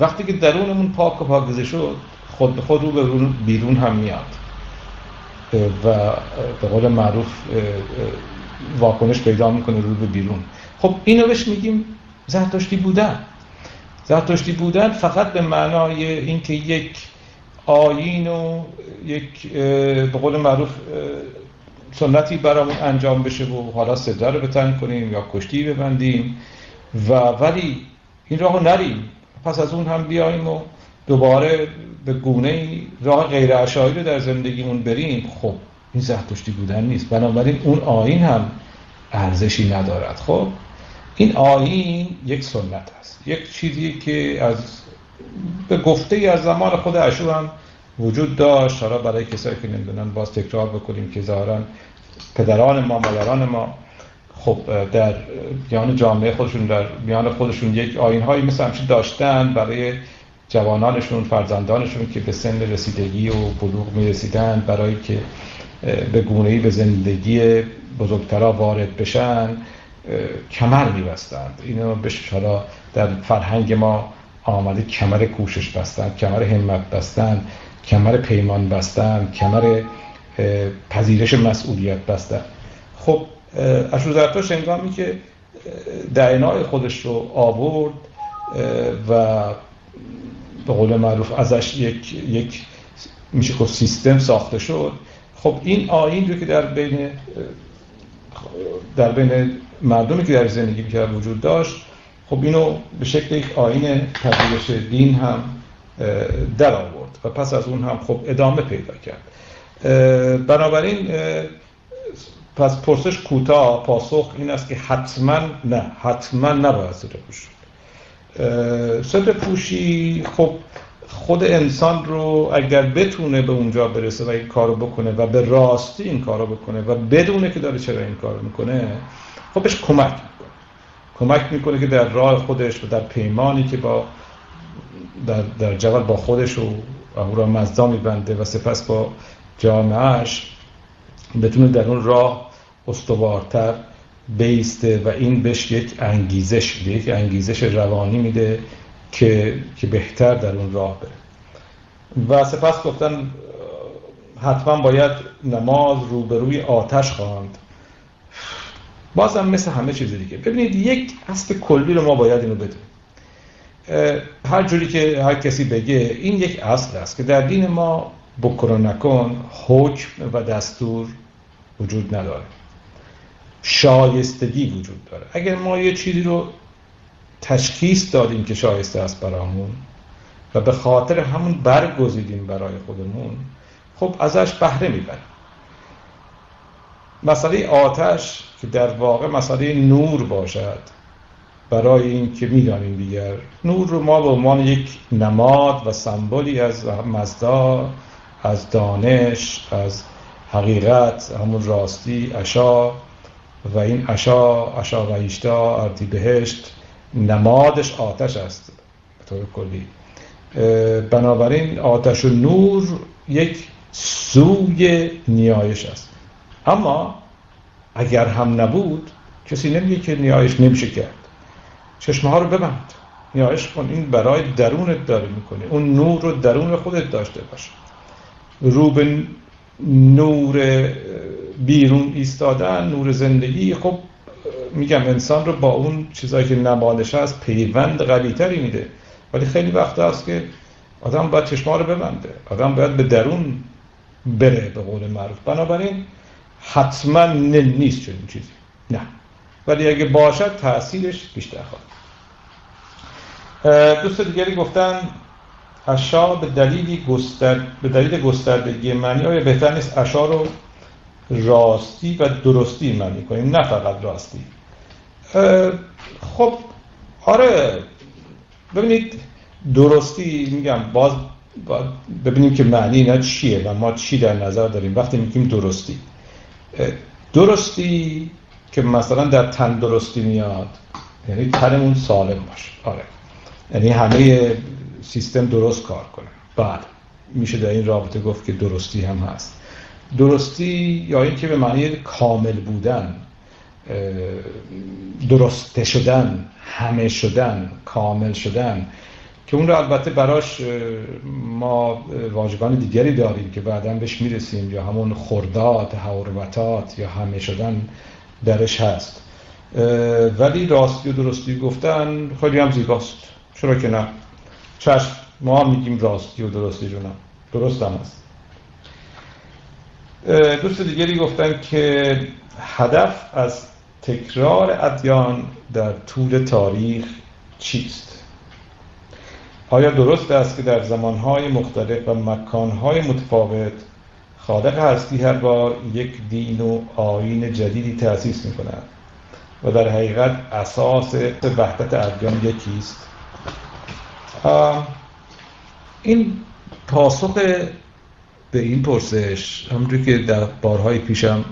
S1: وقتی که درونمون پاک و پاکیزه شد خود به خود رو به بیرون هم میاد. و به قول معروف واکنش پیدا می‌کنه رو به بیرون. خب اینو بهش میگیم زرتشتی بودن. زرتشتی بودن فقط به معنای اینکه یک آیین و یک به قول معروف سنتی برامون انجام بشه و حالا صدا رو بتن کنیم یا کشتی ببندیم. و ولی این راهو نریم. پس از اون هم بیایم و دوباره به گونه راه غیر اشایی رو در زندگیمون بریم. خب این زرتشتی بودن نیست. بنابراین اون آین هم ارزشی ندارد. خب این آین یک سنت است. یک چیزی که از به گفته ای از زمان خود اشور هم وجود داشت. حالا برای کسایی که نمی‌دونن باز تکرار بکنیم که ظاهرا پدران ما مادران ما خب در میان جامعه خودشون در میان خودشون یک آین هایی مثل همچین داشتن برای جوانانشون فرزندانشون که به سن رسیدگی و بلوغ می رسیدن برای که به گونه به زندگی بزرگترا وارد بشن کمر میبستند. اینو بهش حالا در فرهنگ ما آمده کمر کوشش بستن کمر همت بستن کمر پیمان بستن کمر پذیرش مسئولیت بستن. خب اشوزرتاش انگامی که دعنای خودش رو آورد و به قول معروف ازش یک, یک میشه گفت سیستم ساخته شد. خب این آین رو که در بین در بین مردمی که در زندگی می‌کرد وجود داشت خب اینو به شکل یک آین پذیرش دین هم در آورد و پس از اون هم خب ادامه پیدا کرد. بنابراین پس پرسش کوتاه پاسخ این است که حتما نه حتما نباید سر پوش سر پوشی خب خود انسان رو اگر بتونه به اونجا برسه و این کارو بکنه و به راستی این کارو بکنه و بدونه که داره چرا این کارو می‌کنه خب بهش کمک کمک می‌کنه که در راه خودش و در پیمانی که با در, در جوال با خودش و او را مزدا میبنده و سپس با جامعهش بتونه در اون راه استوارتر بیسته و این بهش یک انگیزش یک انگیزش روانی میده که, که بهتر در اون راه بره. و سپس گفتن حتما باید نماز روبروی آتش خواند. بازم مثل همه چیز دیگه. ببینید یک اصل کلی رو ما باید اینو بدونیم. هر جوری که هر کسی بگه این یک اصل است که در دین ما بکر نکن حکم و دستور وجود نداره. شایستگی وجود داره. اگر ما یه چیزی رو تشخیص دادیم که شایسته است برامون و به خاطر همون برگزیدیم برای خودمون خب ازش بهره می‌بریم. مسئله آتش که در واقع مسئله نور باشد. برای این که می‌دانیم دیگر نور رو ما به عنوان یک نماد و سمبولی از مزدا از دانش از حقیقت همون راستی اشا و این اشا اشا و ایشتا اردی بهشت نمادش آتش است به طور کلی. بنابراین آتش و نور یک سوی نیایش است. اما اگر هم نبود کسی نمیگه که نیایش نمیشه کرد. چشمه ها رو ببند. نیایش کن. این برای درونت داره می‌کنه. اون نور رو درون خودت داشته باشه رو به نور بیرون ایستادن نور زندگی خب میگم انسان رو با اون چیزایی که نمادش هست پیوند قویتری میده. ولی خیلی وقت هست که آدم باید چشما رو ببنده. آدم باید به درون بره به قول معروف. بنابراین حتما نیست چنین چیزی. نه. ولی اگه باشد تاثیرش بیشتر خواهد دوست دیگری گفتن اشا به دلیلی گستر... به دلیل گستردگی معنی آیا بهتر نیست اشا رو راستی و درستی معنی کنیم؟ نه فقط راستی. خب آره. ببینید درستی میگم باز ببینیم که معنی اینا چیه و ما چی در نظر داریم. وقتی میگیم درستی. درستی که مثلا در تندرستی میاد یعنی تنمون سالم باشه. آره. یعنی همه سیستم درست کار کنه. بعد میشه در این رابطه گفت که درستی هم هست. درستی یا اینکه به معنی کامل بودن درسته شدن همه شدن کامل شدن که اون رو البته براش ما واژگان دیگری داریم که بعدا بهش می‌رسیم یا همون خردات حرمتات یا همه شدن درش هست. ولی راستی و درستی گفتن خیلی هم زیباست. چرا که نه؟ چشم ما هم میگیم راستی و درستی جونم درست هم هست دوست دیگری گفتن که هدف از تکرار ادیان در طول تاریخ چیست؟ آیا درست است که در زمانهای مختلف و مکانهای متفاوت خالق هستی هر بار یک دین و آین جدیدی تأسیس می کند و در حقیقت اساس وحدت ادیان یکیست این پاسخ به این پرسش همونجور که در بارهای پیشم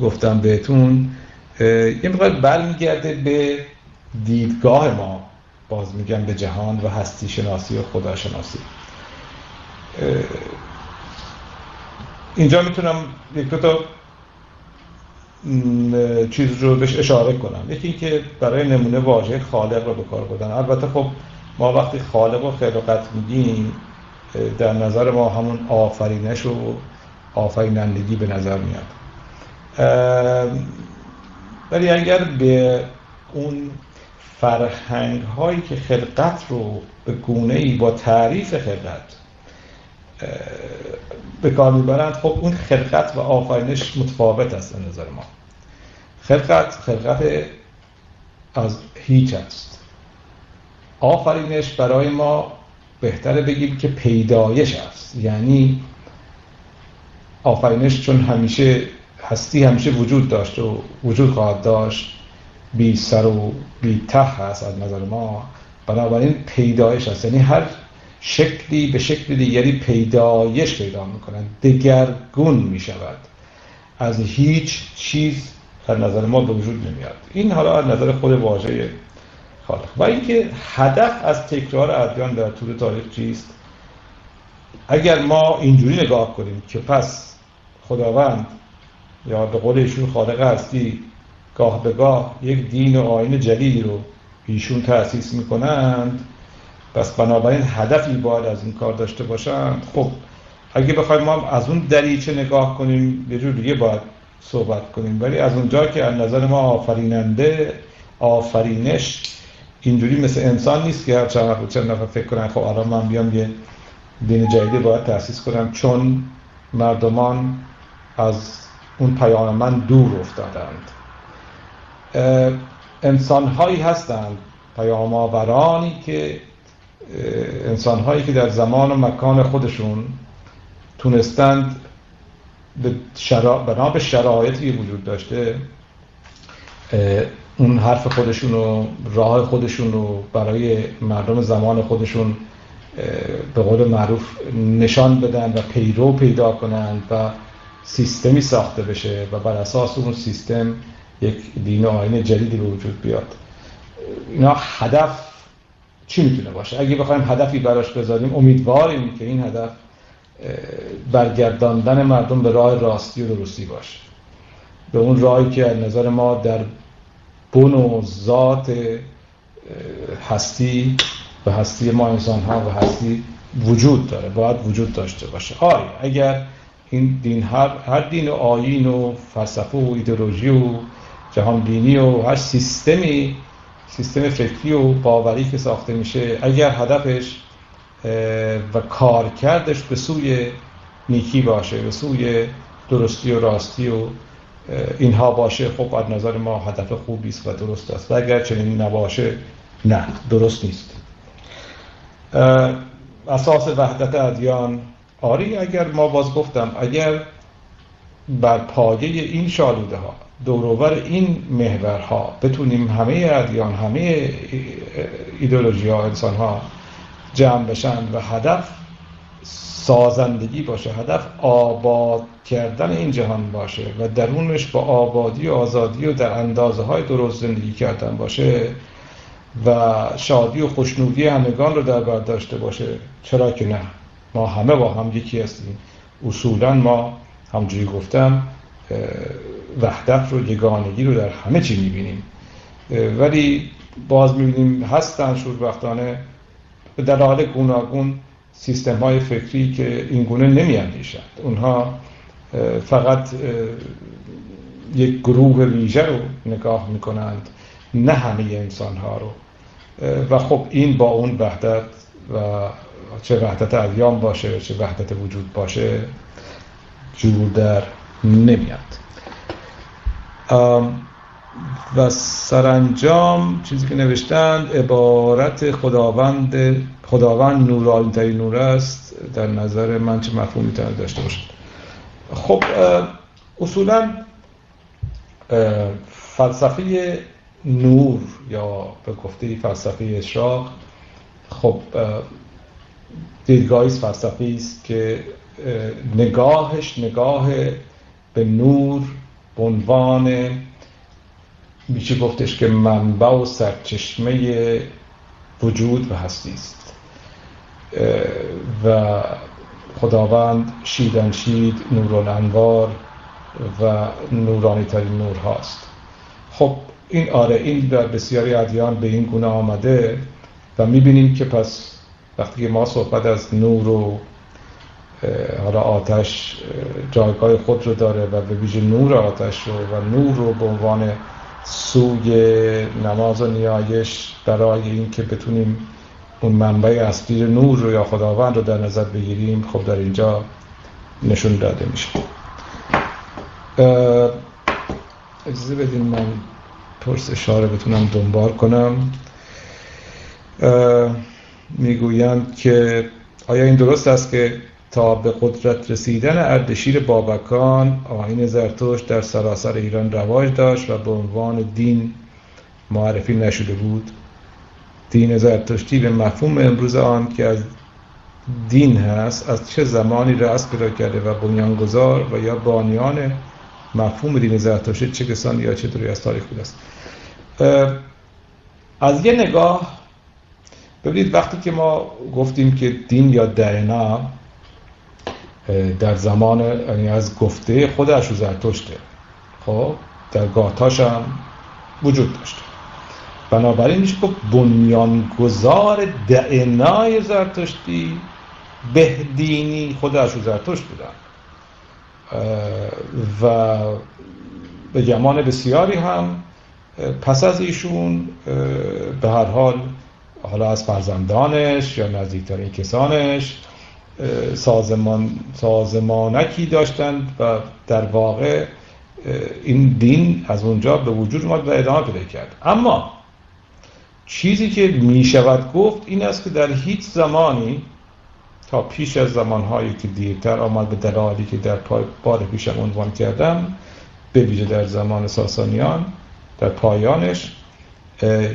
S1: گفتم بهتون یه مقدار برمیگرده به دیدگاه ما. باز میگم به جهان و هستی شناسی و خداشناسی. اینجا می‌تونم یک تا چیز رو بهش اشاره کنم. یکی که برای نمونه واژه خالق رو به کار بردن. البته خب ما وقتی خالق و خلقت میگیم در نظر ما همون آفرینش و آفرینندگی به نظر میاد. ولی اگر به اون فرهنگ هایی که خلقت رو به گونه ای با تعریف خلقت به کار می‌برند خب اون خلقت و آفرینش متفاوت است به نظر ما. خلقت خلقت از هیچ است. آفرینش برای ما بهتره بگیم که پیدایش است. یعنی آفرینش چون همیشه هستی همیشه وجود داشت و وجود خواهد داشت بی سر و بی ته هست از نظر ما. بنابراین پیدایش هست یعنی هر شکلی به شکل دیگری پیدایش پیدا می‌کنن دگرگون می‌شود. از هیچ چیز در نظر ما به وجود نمیاد. این حالا از نظر خود واژه خالق. و اینکه هدف از تکرار ادیان در طول تاریخ چیست؟ اگر ما اینجوری نگاه کنیم که پس خداوند یا به قول ایشون خالق هستی گاه به گاه یک دین و آین جدیدی رو ایشون تأسیس می‌کنند. پس بنابراین هدفی باید از این کار داشته باشند. خب اگه بخوایم ما از اون دریچه نگاه کنیم یه جور دیگه باید صحبت کنیم. ولی از اونجا که از نظر ما آفریننده آفرینش اینجوری مثل انسان نیست که هر چند چند نفر فکر کنن خب الان من بیام یه دین جدیدی باید تأسیس کنم. چون مردمان از اون پیام من دور افتادند. انسان هایی هستند. پیام آورانی که انسان هایی که در زمان و مکان خودشون تونستند به شرا... بنا به شرایطی وجود داشته اون حرف خودشون و راه خودشون رو برای مردم زمان خودشون به قول معروف نشان بدن و پیرو پیدا کنند و سیستمی ساخته بشه و بر اساس اون سیستم یک دین و آین جدیدی به وجود بیاد. اینا هدف چی می‌تونه باشه؟ اگه بخوایم هدفی براش بذاریم امیدواریم که این هدف برگرداندن مردم به راه راستی و درستی باشه. به اون راهی که از نظر ما در بن و ذات هستی و هستی ما انسان ها و هستی وجود داره. باید وجود داشته باشه. آیا اگر این دین هر, هر دین و آیین و فلسفه و ایدئولوژی و جهان بینی و هر سیستمی سیستم فکری و باوری که ساخته میشه اگر هدفش و کارکردش به سوی نیکی باشه به سوی درستی و راستی و اینها باشه خب از نظر ما هدف خوبی است و درست است. و اگر چنین نباشه نه درست نیست. اساس وحدت ادیان آری اگر ما باز گفتم اگر بر پایه این شالوده ها دوروبر این محورها. بتونیم همه ادیان همه ایدولوژی ها انسان ها جمع بشن و هدف سازندگی باشه هدف آباد کردن این جهان باشه و درونش با آبادی و آزادی و در اندازه های درست زندگی کردن باشه و شادی و خوشنودی همگان رو در بر داشته باشه. چرا که نه؟ ما همه با هم یکی هستیم. اصولا ما همجوری گفتم وحدت رو یگانگی رو در همه چی می‌بینیم. ولی باز می‌بینیم هستن شوربختانه به دلایل گوناگون سیستم های فکری که این گونه نمی اندیشند اونها فقط یک گروه ویژه رو نگاه می‌کنند نه همه انسان ها رو و خب این با اون وحدت و چه وحدت ادیان باشه چه وحدت وجود باشه جور در نمیاد. و سرانجام چیزی که نوشتند عبارت خداوند خداوند نورانی نور است. در نظر من چه مفهوم می‌تونه داشته باشه خب اصولا فلسفه نور یا به گفته فلسفه اشراق خب دیدگاهی فلسفی است که نگاهش نگاه به نور عنوان میشه گفتش که منبع و سرچشمه وجود و هستی است و خداوند شیدن شید نور الانوار و نورانی ترین نور هاست. خب این آره این در بسیاری ادیان به این گونه آمده و می‌بینیم که پس وقتی ما صحبت از نور و حالا آتش جایگاه خود رو داره و به ویژه نور آتش رو و نور رو به عنوان سوی نماز و نیایش برای اینکه بتونیم اون منبع اصلی نور رو یا خداوند رو در نظر بگیریم خب در اینجا نشون داده میشه. اجازه بدین من پرس اشاره بتونم دنبال کنم. می‌گویند که آیا این درست است که تا به قدرت رسیدن اردشیر بابکان آین زرتشت در سراسر ایران رواج داشت و به عنوان دین معرفی نشده بود. دین زرتشتی به مفهوم امروز آن که از دین هست از چه زمانی رأس پیدا کرده و بنیانگذار و یا بانیان مفهوم دین زرتشتی چه کسانی یا چه از تاریخ بوده است. از یه نگاه ببینید وقتی که ما گفتیم که دین یا دینا در زمان یعنی از گفته خودش زرتشته خب در گاتاش هم وجود داشته. بنابراین میشه که بنیانگذار دعنای زرتشتی بهدینی خودش زرتشت بودن. و به گمان بسیاری هم پس از ایشون به هر حال حالا از فرزندانش یا نزدیکترین کسانش سازمان سازمانکی داشتند و در واقع این دین از اونجا به وجود اومد و ادامه پیدا کرد. اما چیزی که می شود گفت این است که در هیچ زمانی تا پیش از زمانهایی که دیرتر آمد به دلایلی که در بار پیشم عنوان کردم به ویژه در زمان ساسانیان در پایانش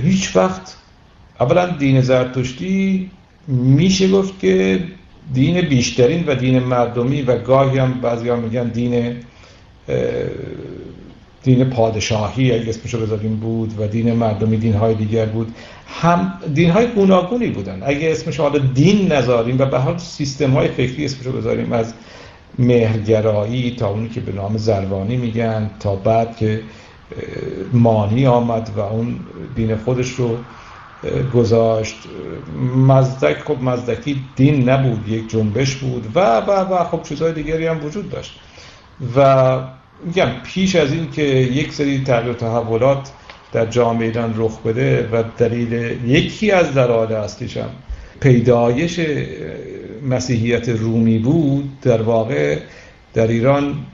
S1: هیچ وقت اولا دین زرتشتی میشه گفت که دین بیشترین و دین مردمی و گاهی هم بعضی هم میگن دین دین پادشاهی اگه اسمشو بذاریم بود و دین مردمی دین های دیگر بود. هم دین های گوناگونی بودن. اگه اسمش حالا دین نذاریم و به حال سیستم های فکری اسمشو بذاریم از مهرگرایی تا اونی که به نام زروانی میگن تا بعد که مانی آمد و اون دین خودش رو گذاشت. مزدک خب مزدکی دین نبود یک جنبش بود و و و خب چیزهای دیگری هم وجود داشت. و میگم پیش از این که یک سری تغییر تحولات در جامعه ایران رخ بده و دلیل یکی از دلایل اصلیش هم پیدایش مسیحیت رومی بود در واقع در ایران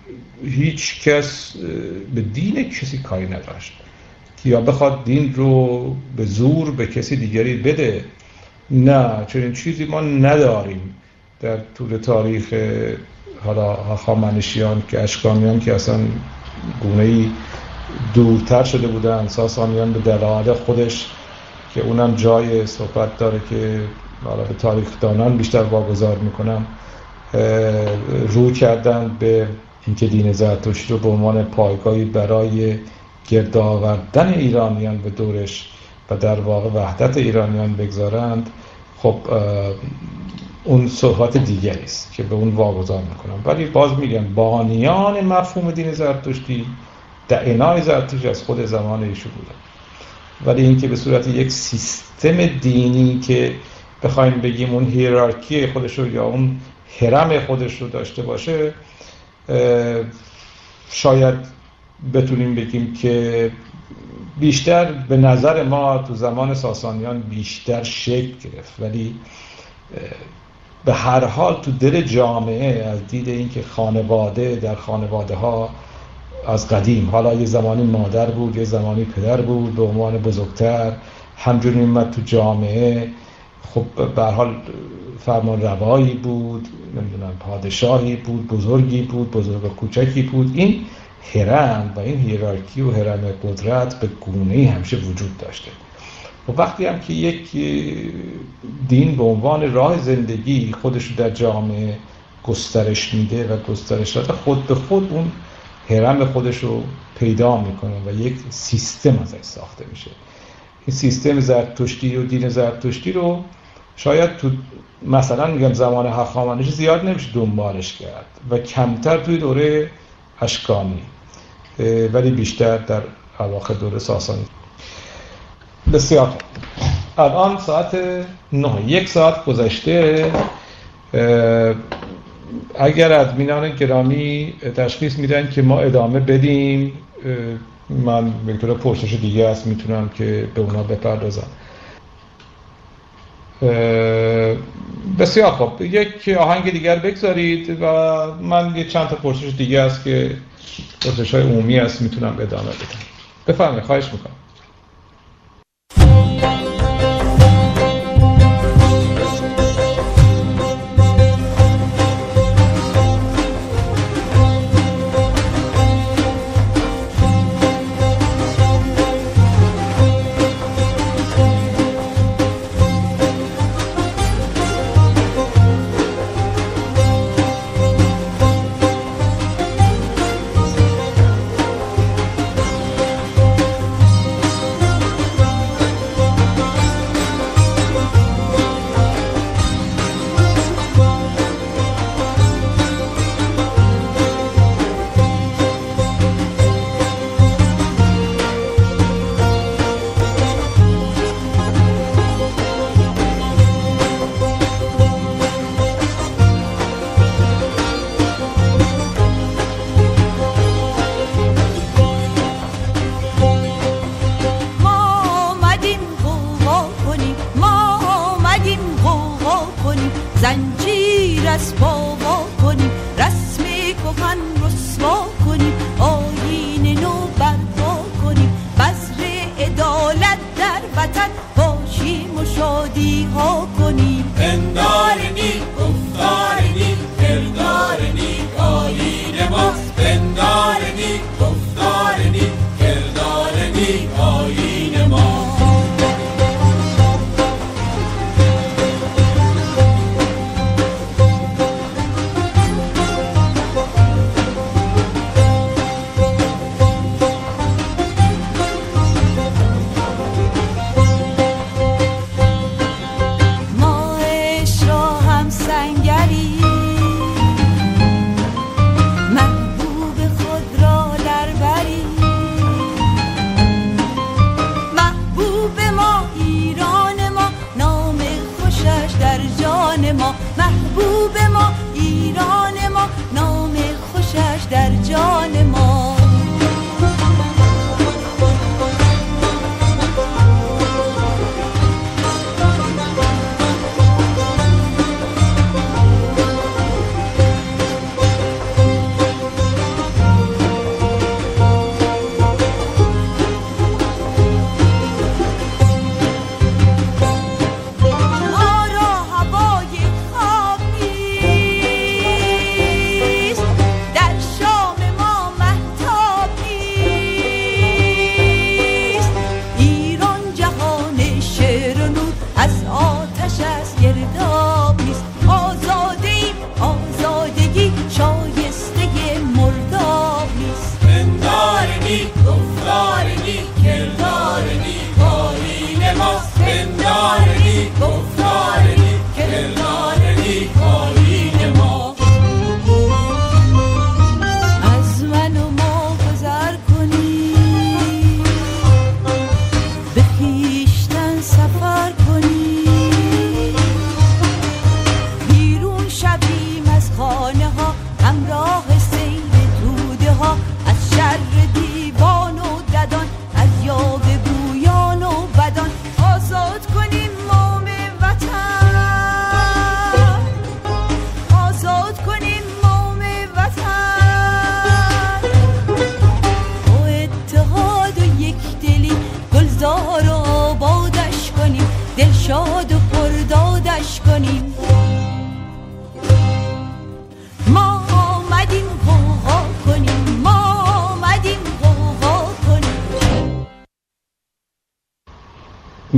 S1: هیچ کس به دین کسی کاری نداشت. یا بخواد دین رو به زور به کسی دیگری بده. نه چنین چیزی ما نداریم در طول تاریخ حالا خامنشیان که اشکانیان که اصلا گونه ای دورتر شده بودن ساسانیان به دلایل خودش که اونم جای صحبت داره که حالا به تاریخ دانان بیشتر واگذار می‌کنم رو کردن به اینکه دین زرتشتی رو به عنوان پایگاهی برای گرد آوردن ایرانیان به دورش و در واقع وحدت ایرانیان بگذارند خب اون صحبت دیگری است که به اون واگذار می‌کنم. ولی باز میگم بانیان مفهوم دین زرتشتی دعنای زرتشتی از خود زمان ایشون بودن ولی اینکه به صورت یک سیستم دینی که بخوایم بگیم اون هیرارکی خودش رو یا اون حرم خودش رو داشته باشه شاید بتونیم بگیم که بیشتر به نظر ما تو زمان ساسانیان بیشتر شکل گرفت. ولی به هر حال تو دل جامعه از دید اینکه خانواده در خانواده ها از قدیم حالا یه زمانی مادر بود یه زمانی پدر بود به عنوان بزرگتر همجور میمد تو جامعه. خب به حال فرمان روایی بود نمی‌دونم پادشاهی بود بزرگی بود بزرگ کوچکی بود. این هرم و این هیرارکی و هرم قدرت به گونه همیشه وجود داشته. و وقتی هم که یک دین به عنوان راه زندگی خودش رو در جامعه گسترش میده و گسترش داده خود به خود اون هرم خودش رو پیدا می‌کنه و یک سیستم ازش ساخته میشه. این سیستم زرتشتی و دین زرتشتی رو شاید تو مثلا میگم زمان هخامنشی زیاد نمیشه دنبالش کرد و کمتر توی دوره اشکانی ولی بیشتر در اواخر دوره ساسانی. بسیار الان ساعت نه یک ساعت گذشته. اگر ادمینان گرامی تشخیص میدن که ما ادامه بدیم من به پرسش دیگه هست می‌تونم که به اونا بپردازم. بسیار خوب. یک آهنگ دیگر بگذارید و من یه چند تا پرسش دیگه هست که پرسش های عمومی هست می‌تونم ادامه بدم. بفرمایید خواهش می‌کنم.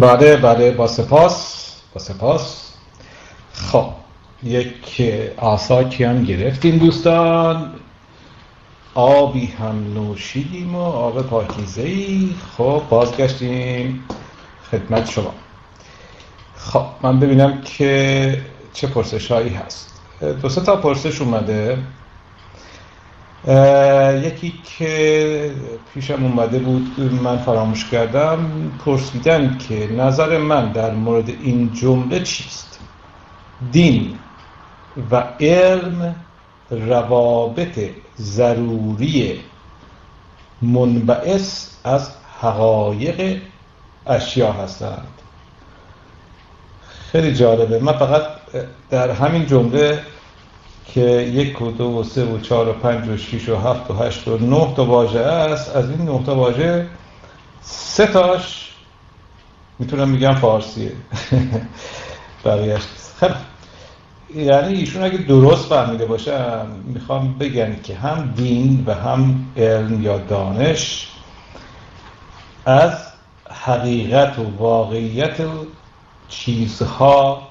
S1: بله بله با سپاس با سپاس. خب یک آساکی هم گرفتیم دوستان. آبی هم نوشیدیم و آب پاکیزه ای خب بازگشتیم. خدمت شما. خب من ببینم که چه پرسش هایی هست. دو تا پرسش اومده. یکی که پیشم اومده بود من فراموش کردم پرسیدن که نظر من در مورد این جمله چیست؟ دین و علم روابط ضروری منبعث از حقایق اشیا هستند. خیلی جالبه. من فقط در همین جمله که یک و دو و سه و چهار و پنج و شیش و هفت و هشت و نه تا واژه است. از این نه تا واژه سه تاش می‌تونم میگم فارسیه. بقیهش خیلی یعنی ایشون اگه درست فهمیده باشم می‌خوام بگن که هم دین و هم علم یا دانش از حقیقت و واقعیت چیزها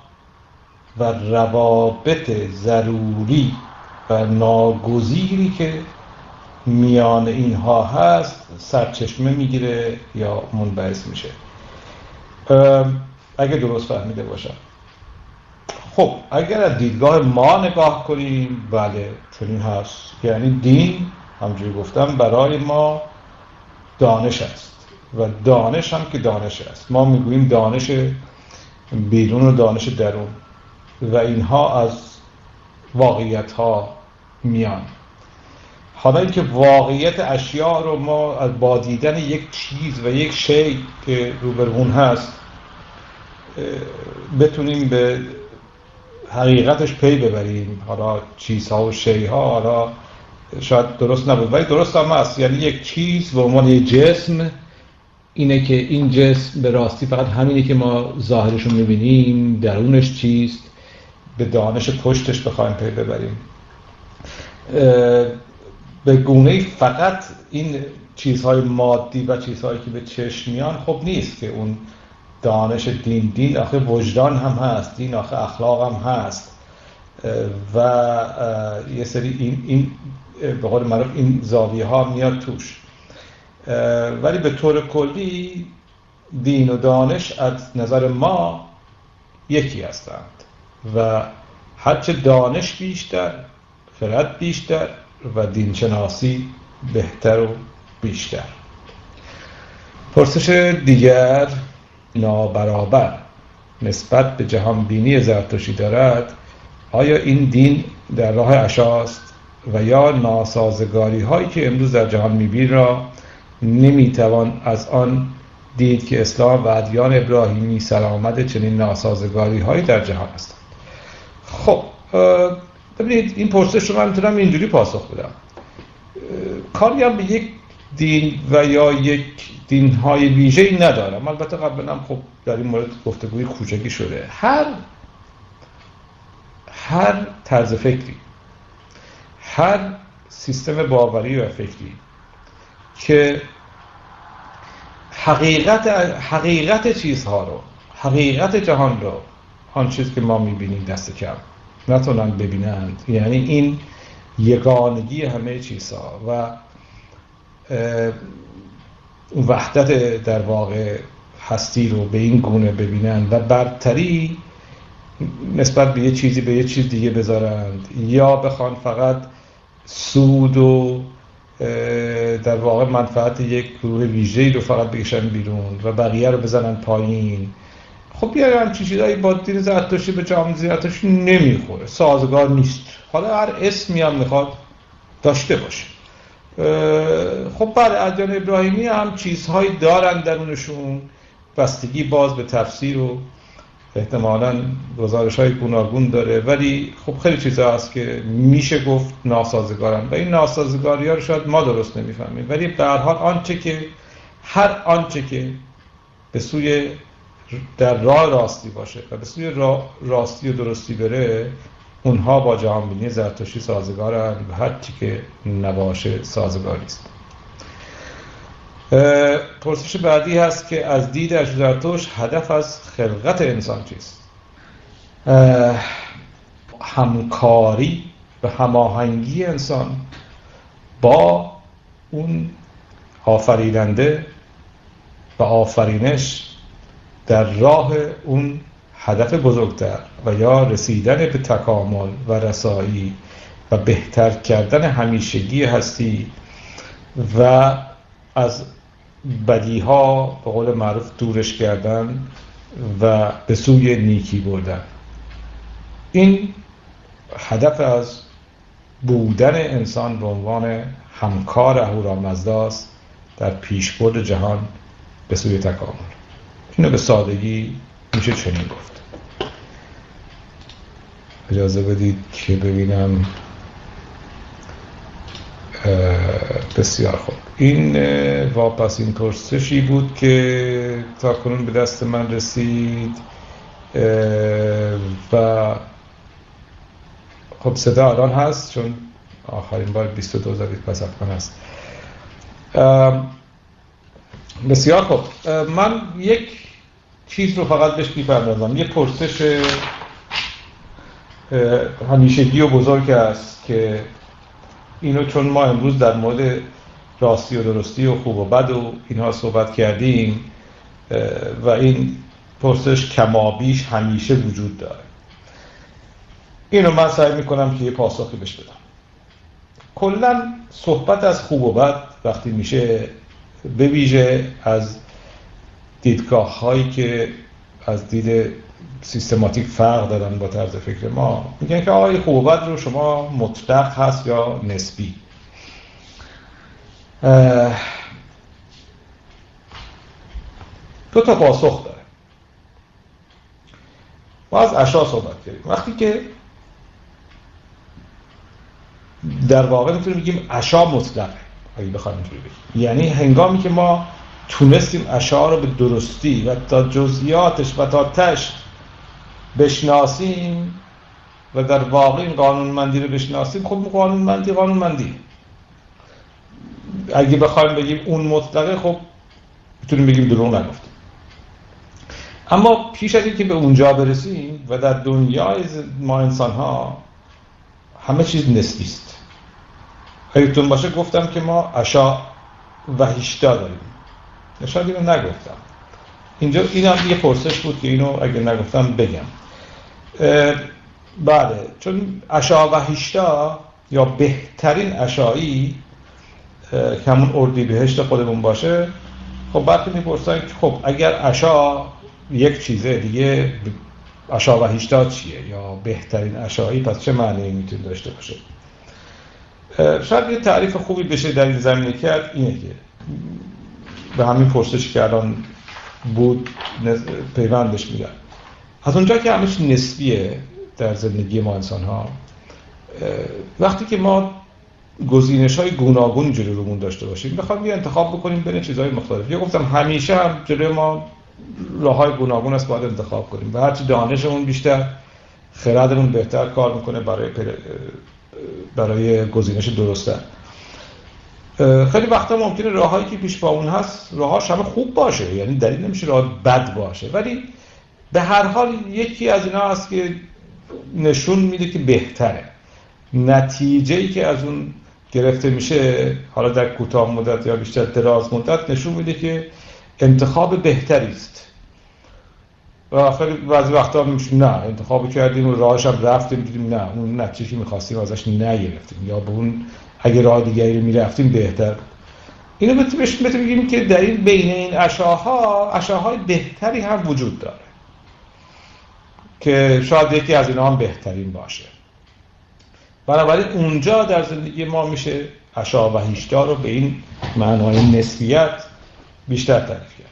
S1: و روابط ضروری و ناگزیری که میان اینها هست سرچشمه می‌گیره یا منبعث میشه. اگه درست فهمیده باشم. خب اگر از دیدگاه ما نگاه کنیم بله چنین هست. یعنی دین همجوری گفتم برای ما دانش است. و دانش هم که دانش است. ما می‌گوییم دانش بیرون و دانش درون. و اینها از واقعیت ها میان. حالا اینکه واقعیت اشیاء رو ما از با دیدن یک چیز و یک شی که روبرون هست بتونیم به حقیقتش پی ببریم. حالا چیزها و شیها حالا شاید درست نبود ولی درست هم هست. یعنی یک چیز به عنوان یک جسم اینه که این جسم به راستی فقط همینه که ما ظاهرش رو می‌بینیم درونش چیست به دانش پشتش بخوایم پی ببریم. به گونه فقط این چیزهای مادی و چیزهایی که به چشم میان خب نیست که اون دانش دین دین آخه وجدان هم هست دین آخه اخلاق هم هست. و یه سری این, این به قول معروف این زاویه ها میاد توش. ولی به طور کلی دین و دانش از نظر ما یکی هستند و هرچه دانش بیشتر خرد بیشتر و دینشناسی بهتر و بیشتر. پرسش دیگر نابرابر نسبت به جهان بینی زرتشتی دارد آیا این دین در راه اشاست و یا ناسازگاری هایی که امروز در جهان میبین را نمی‌توان از آن دید که اسلام و ادیان ابراهیمی سلامت چنین ناسازگاری هایی در جهان هستند خب ببینید این پرسش رو من می‌تونم اینجوری پاسخ بدم. کاری هم به یک دین و یا یک دین های ویژه ندارم. البته قبلا خب در این مورد گفتگوی کوچکی شده. هر هر طرز فکری هر سیستم باوری و فکری که حقیقت حقیقت چیزها رو حقیقت جهان رو آن چیز که ما می‌بینیم دست کم. نتونن ببینند. یعنی این یگانگی همه چیزها و وحدت در واقع هستی رو به این گونه ببینن و برتری نسبت به یه چیزی به یه چیز دیگه بذارند. یا بخوان فقط سود و در واقع منفعت یک گروه ویژه‌ای رو فقط بکشن بیرون و بقیه رو بزنن پایین. خب بیا همچین چیزایی با دین زرتشتی به جامعه زرتشتی نمی‌خوره. سازگار نیست. حالا هر اسمی هم می‌خواد داشته باشه. خب بله ادیان ابراهیمی هم چیزهایی دارن درونشون. بستگی باز به تفسیر و احتمالا گزارش های گوناگون داره. ولی خب خیلی چیزها هست که میشه گفت ناسازگارن. و این ناسازگاری ها رو شاید ما درست نمی‌فهمیم. ولی به هر حال آنچه که هر آنچه که به سوی در راه راستی باشه و به سوی راستی و درستی بره اونها با جهانبینی زرتشتی سازگارن و هر چی که نباشه سازگاری است. پرسش بعدی هست که از دید اجدرتوش هدف از خلقت انسان چیست؟ همکاری و هماهنگی انسان با اون آفریننده و آفرینش در راه اون هدف بزرگتر و یا رسیدن به تکامل و رسایی و بهتر کردن همیشگی هستی و از بدیها به قول معروف دورش کردن و به سوی نیکی بردن. این هدف از بودن انسان به عنوان همکار اهورامزداست در پیشبرد جهان به سوی تکامل. اینو به سادگی میشه چنین گفت. اجازه بدید که ببینم بسیار خوب. این واپس این پرسشی بود که تا کنون به دست من رسید و خب صدا الان هست چون آخرین بار 22 زدید پس حتما هست. بسیار خوب. من یک چیز رو فقط بهش می‌پردازم. یه پرسش همیشگی و بزرگ است که اینو چون ما امروز در مورد راستی و درستی و خوب و بد و اینها صحبت کردیم و این پرسش کمابیش همیشه وجود داره. اینو من سعی می‌کنم که یه پاسخی بهش بدم. کلا صحبت از خوب و بد وقتی میشه به ویژه از دیدگاه هایی که از دید سیستماتیک فرق دارن با طرز فکر ما میگن که آقای خوب رو شما مطلق هست یا نسبی؟ دو تا پاسخ داره ما از اشا صحبت کردیم. وقتی که در واقع می‌تونیم بگیم اشا مطلقه اگه بخوایم اینجوری بگیم. یعنی هنگامی که ما تونستیم اشا رو به درستی و تا جزئیاتش و تا تش بشناسیم و در واقع این قانونمندی رو بشناسیم خب قانونمندی قانونمندی. اگه بخوایم بگیم اون مطلقه خب می‌تونیم بگیم دروغ نگفتیم. اما پیش از اینکه به اونجا برسیم و در دنیای ما انسان ها همه چیز نسبی است. یادتون باشه گفتم که ما اشا و هیشتا داریم. شاید اینو نگفتم. اینجا این هم یه پرسش بود که اینو اگه نگفتم بگم. بله چون اشا و هیشتا یا بهترین اشایی که همون اردی بهشت خودمون باشه خب می‌پرسن که خب اگر اشا یک چیزه دیگه اشا و هیشتا چیه؟ یا بهترین اشایی پس چه معنی می‌تونه داشته باشه؟ شاید یه تعریف خوبی بشه در این زمینه کرد اینه که به همین پرسش که الان بود پیوندش میدن از اونجا که همش نسبیه در زندگی ما انسان ها وقتی که ما گزینش های گوناگون جلوی رومون داشته باشیم بخوایم یه انتخاب بکنیم بین چیزهای مختلف. یه گفتم همیشه هم جلوی ما راه های گوناگون است باید انتخاب کنیم. و هرچی دانشمون بیشتر خردمون بهتر کار می‌کنه برای برای گزینش درسته خیلی وقتا ممکنه راههایی که پیش با اون هست راهاش همه خوب باشه. یعنی دلیل نمیشه راه بد باشه. ولی به هر حال یکی از اینا هست که نشون میده که بهتره. نتیجه ای که از اون گرفته میشه حالا در کوتاه مدت یا بیشتر دراز مدت نشون میده که انتخاب بهتری است. و خیلی بعضی وقتا میشه نه انتخاب کردیم و راهش هم رفتیم دیدیم نه اون نتیجه که می‌خواستیم ازش نگرفتیم. یا به اون اگه راه دیگری رو می‌رفتیم بهتر اینو بهش بگیم که در این بین این اشاها اشاهای بهتری هم وجود داره. که شاید یکی از اینا هم بهترین باشه. بنابراین اونجا در زندگی ما میشه اشا و هیشتا رو به این معنای نسبیت بیشتر تعریف کرد.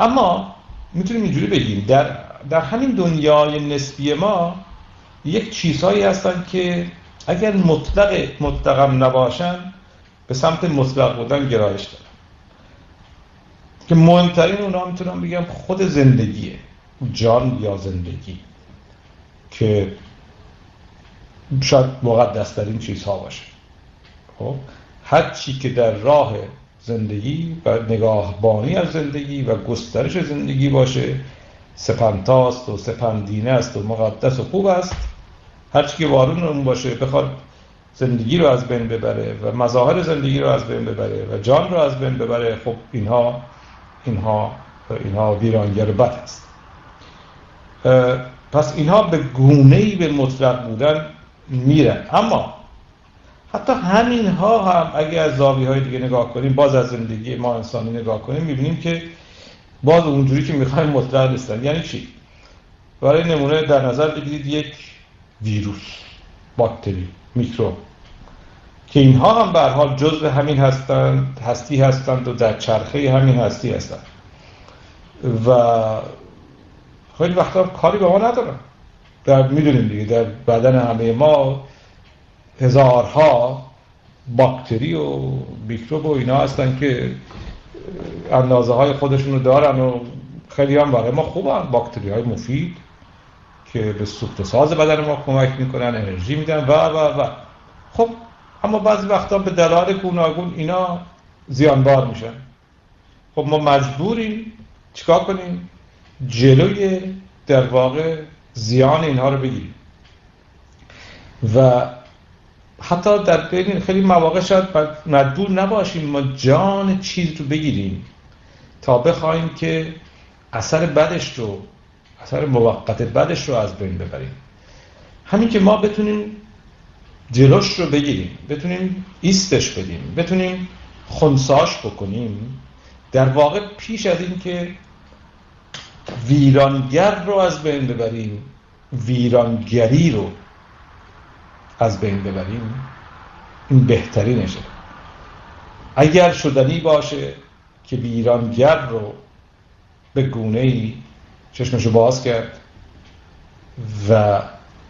S1: اما می‌تونیم اینجوری بگیم در, در همین دنیای نسبی ما یک چیزهایی هستن که اگر مطلق مطلقم نباشن به سمت مطلق بودن گرایش دارن. که مهمترین اونا می‌تونم بگم خود زندگیه. جان یا زندگی. که شاید مقدس این چیزها باشه. خب؟ هر چی که در راه زندگی و نگاهبانی از زندگی و گسترش زندگی باشه سپنتاست و سپندینه است و مقدس و خوب است. هرچی که وارون اون باشه بخواد زندگی رو از بین ببره و مظاهر زندگی رو از بین ببره و جان رو از بین ببره خب اینها اینها اینها ویرانگر بد است پس اینها به گونه به مطلق بودن میرن. اما حتی همین ها هم اگر از زاوی های دیگه نگاه کنیم باز از زندگی ما انسانی نگاه کنیم می‌بینیم که باز اونجوری که می‌خوایم مطلق نیستن. یعنی چی؟ برای نمونه در نظر بگیرید یک ویروس باکتری میکروب. که اینها هم به حال جزء همین هستند هستی هستند و در چرخه همین هستی هستند. و خیلی وقتا کاری به ما ندارن. در می‌دونیم دیگه در بدن همه ما هزارها باکتری و میکروب و اینا هستن که اندازه های خودشون رو دارن و خیلی هم برای ما خوبن. باکتری های مفید. که به سوخت ساز بدن ما کمک می‌کنن انرژی میدن و و و. خب اما بعضی وقتا به دلال گوناگون اینا زیانبار میشن. خب ما مجبوریم چیکار کنیم؟ جلوی در واقع زیان اینها رو بگیریم. و حتی در بین خیلی مواقع شاید مجبور نباشیم ما جان چیز رو بگیریم تا بخوایم که اثر بدش رو اثر موقت بدش رو از بین ببریم. همین که ما بتونیم جلوش رو بگیریم بتونیم ایستش بدیم بتونیم خونساش بکنیم در واقع پیش از این که ویرانگر رو از بین ببریم ویرانگری رو از بین ببریم این بهترینشه اگر شدنی باشه که ویرانگر رو به گونه ای چشمشو باز کرد و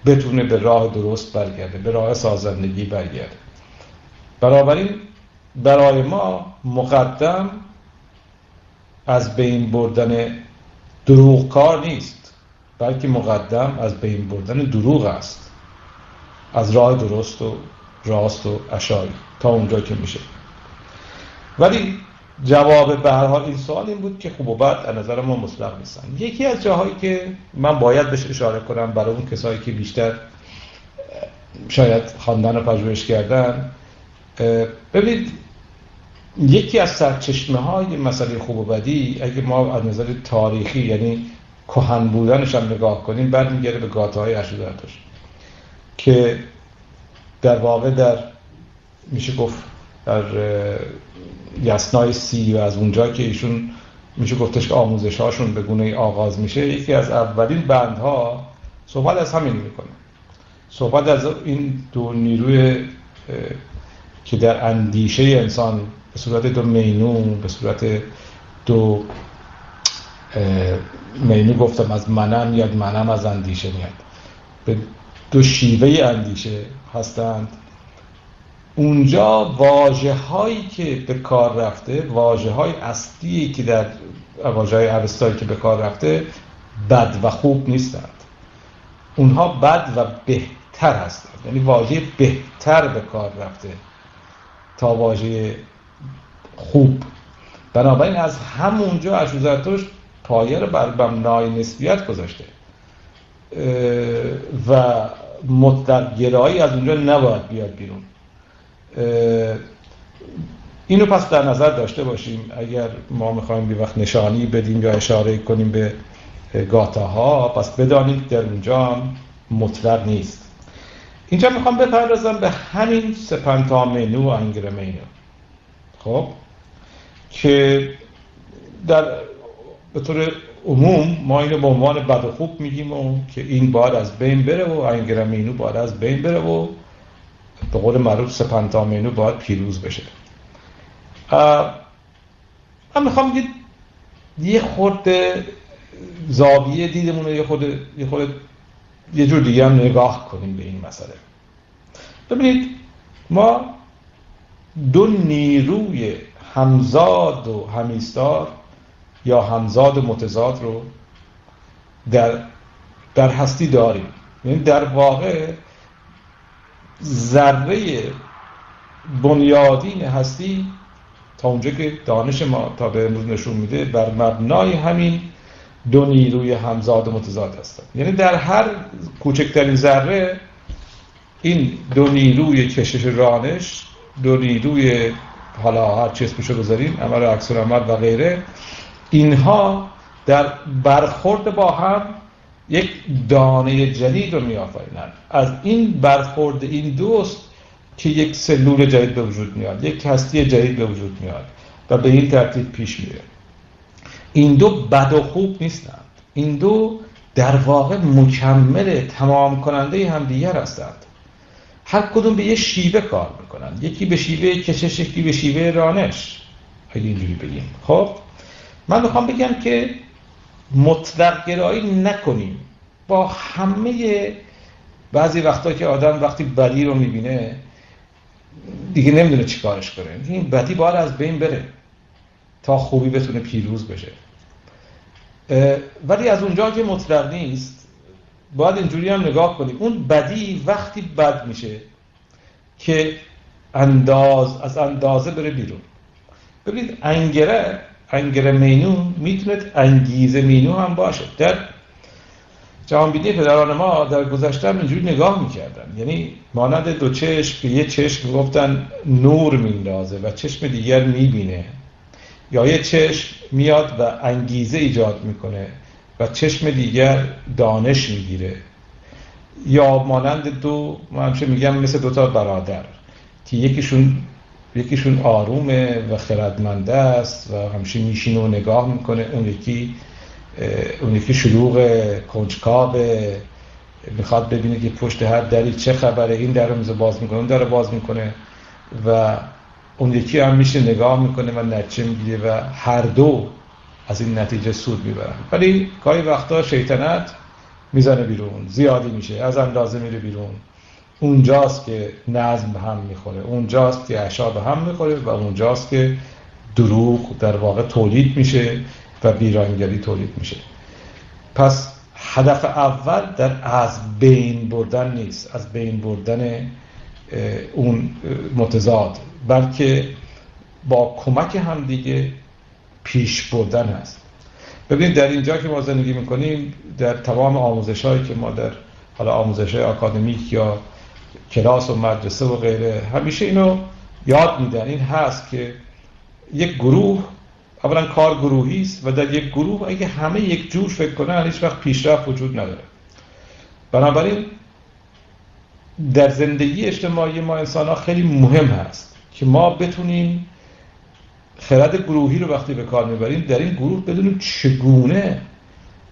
S1: بتونه به راه درست برگرده به راه سازندگی برگرده. بنابراین برای ما مقدم از بین بردن دروغ کار نیست بلکه مقدم از بین بردن دروغ است. از راه درست و راست و اشاری تا اونجا که میشه. ولی جواب به هر حال این سوال این بود که خوب و بد از نظر ما مطلق نیستن. یکی از جاهایی که من باید بهش اشاره کنم برای اون کسایی که بیشتر شاید خواندن و پژوهش کردن ببینید یکی از سرچشمه های مسئله خوب و بدی اگه ما از نظر تاریخی یعنی کهن بودنش هم نگاه کنیم برمیگرده به گاته های که در واقع در میشه گفت در یسنای سی و از اونجا که ایشون میشه گفتش که آموزش هاشون به گونه آغاز میشه یکی از اولین بندها صحبت از همین می‌کنه. صحبت از این دو نیروی که در اندیشه انسان به صورت دو مینو به صورت دو مینو گفتم از منم میاد منم از اندیشه میاد. به دو شیوه اندیشه هستند. اونجا واجه هایی که به کار رفته واجه های اصلی که در واجه های که به کار رفته بد و خوب نیستند. اونها بد و بهتر هستند. یعنی واژه بهتر به کار رفته تا واژه خوب. بنابراین از همونجا اشوزرتوش پایه رو بر مبنای نسبیت گذاشته. و مطلق گرایی از اونجا نباید بیاد بیرون. اینو پس در نظر داشته باشیم اگر ما می‌خوایم بی وقت نشانی بدیم یا اشاره کنیم به گاتاها پس بدانید در اونجا مطلق نیست. اینجا می‌خوام بپردازم به همین سپنتامینو و انگرمینو خب؟ که در به طور عموم ما اینو به عنوان بد و خوب میگیم و که این باید از بین بره و انگرمینو باید از بین بره و به قول معروف سپنتامینو باید پیروز بشه. من می‌خوام یه یه خورده زاویه دیدمون یه خود یه خود یه جور دیگه هم نگاه کنیم به این مسئله. ببینید ما دو نیروی همزاد و همیستار یا همزاد و متضاد رو در در هستی داریم. یعنی در واقع ذره بنیادین هستی تا اونجا که دانش ما تا به امروز نشون میده بر مبنای همین دو نیروی همزاد و متضاد هستن یعنی در هر کوچکترین ذره این دو نیروی کشش رانش دو نیروی حالا هر چی اسمشو بذاریم عمل عکس عمل و غیره اینها در برخورد با هم یک دانه جدید رو میآفرینند از این برخورد این دوست که یک سلول جدید به وجود میاد یک هستی جدید به وجود میاد و به این ترتیب پیش میره. این دو بد و خوب نیستند. این دو در واقع مکمل تمام کننده هم دیگر هستند. هر کدوم به یه شیوه کار می‌کنن یکی به شیوه کشش یکی به شیوه رانش. اگه اینجوری بگیم. خب؟ من می‌خوام بگم که مطلق گرایی نکنیم. با همه بعضی وقتا که آدم وقتی بدی رو می‌بینه دیگه نمی‌دونه چی کارش کنه. این بدی باید از بین بره تا خوبی بتونه پیروز بشه. ولی از اونجا که مطلق نیست باید اینجوری هم نگاه کنیم. اون بدی وقتی بد میشه که انداز از اندازه بره بیرون. ببینید انگره انگره مینو می‌تونه انگیزه مینو هم باشه. در جهانبینی پدران ما در گذشته اینجوری نگاه می‌کردن. یعنی مانند دو چشم یه چشم گفتن نور میندازه و چشم دیگر می‌بینه. یا یه چشم میاد و انگیزه ایجاد می‌کنه و چشم دیگر دانش می‌گیره. یا مانند دو من میگم مثل دوتا برادر که یکیشون یکیشون آرومه و خردمنده است و همیشه میشینه و نگاه می‌کنه. اون یکی اون یکی شلوغ کنجکاوه می‌خواد ببینه که پشت هر دری چه خبره. این در رو باز می‌کنه اون در باز می‌کنه و اون یکی هم میشه نگاه می‌کنه و نتیجه می‌گیره و هر دو از این نتیجه سود می‌برن. ولی گاهی وقتا شیطنت می‌زنه بیرون زیادی میشه از اندازه میره بیرون. اونجاست که نظم به هم می‌خوره. اونجاست که اشعا به هم می‌خوره و اونجاست که دروغ در واقع تولید میشه و بیرانگری تولید میشه. پس هدف اول در از بین بردن نیست. از بین بردن اون متضاد. بلکه با کمک هم دیگه پیش بردن هست. ببینید در اینجا که ما زندگی می‌کنیم در تمام آموزش هایی که ما در حالا آموزش های آکادمیک یا کلاس و مدرسه و غیره. همیشه اینو یاد میدن. این هست که یک گروه اولا کار گروهی است و در یک گروه اگه همه یک جور فکر کنن هیچ وقت پیشرفت وجود نداره. بنابراین در زندگی اجتماعی ما انسان ها خیلی مهم هست که ما بتونیم خرد گروهی رو وقتی به کار می‌بریم در این گروه بدونیم چگونه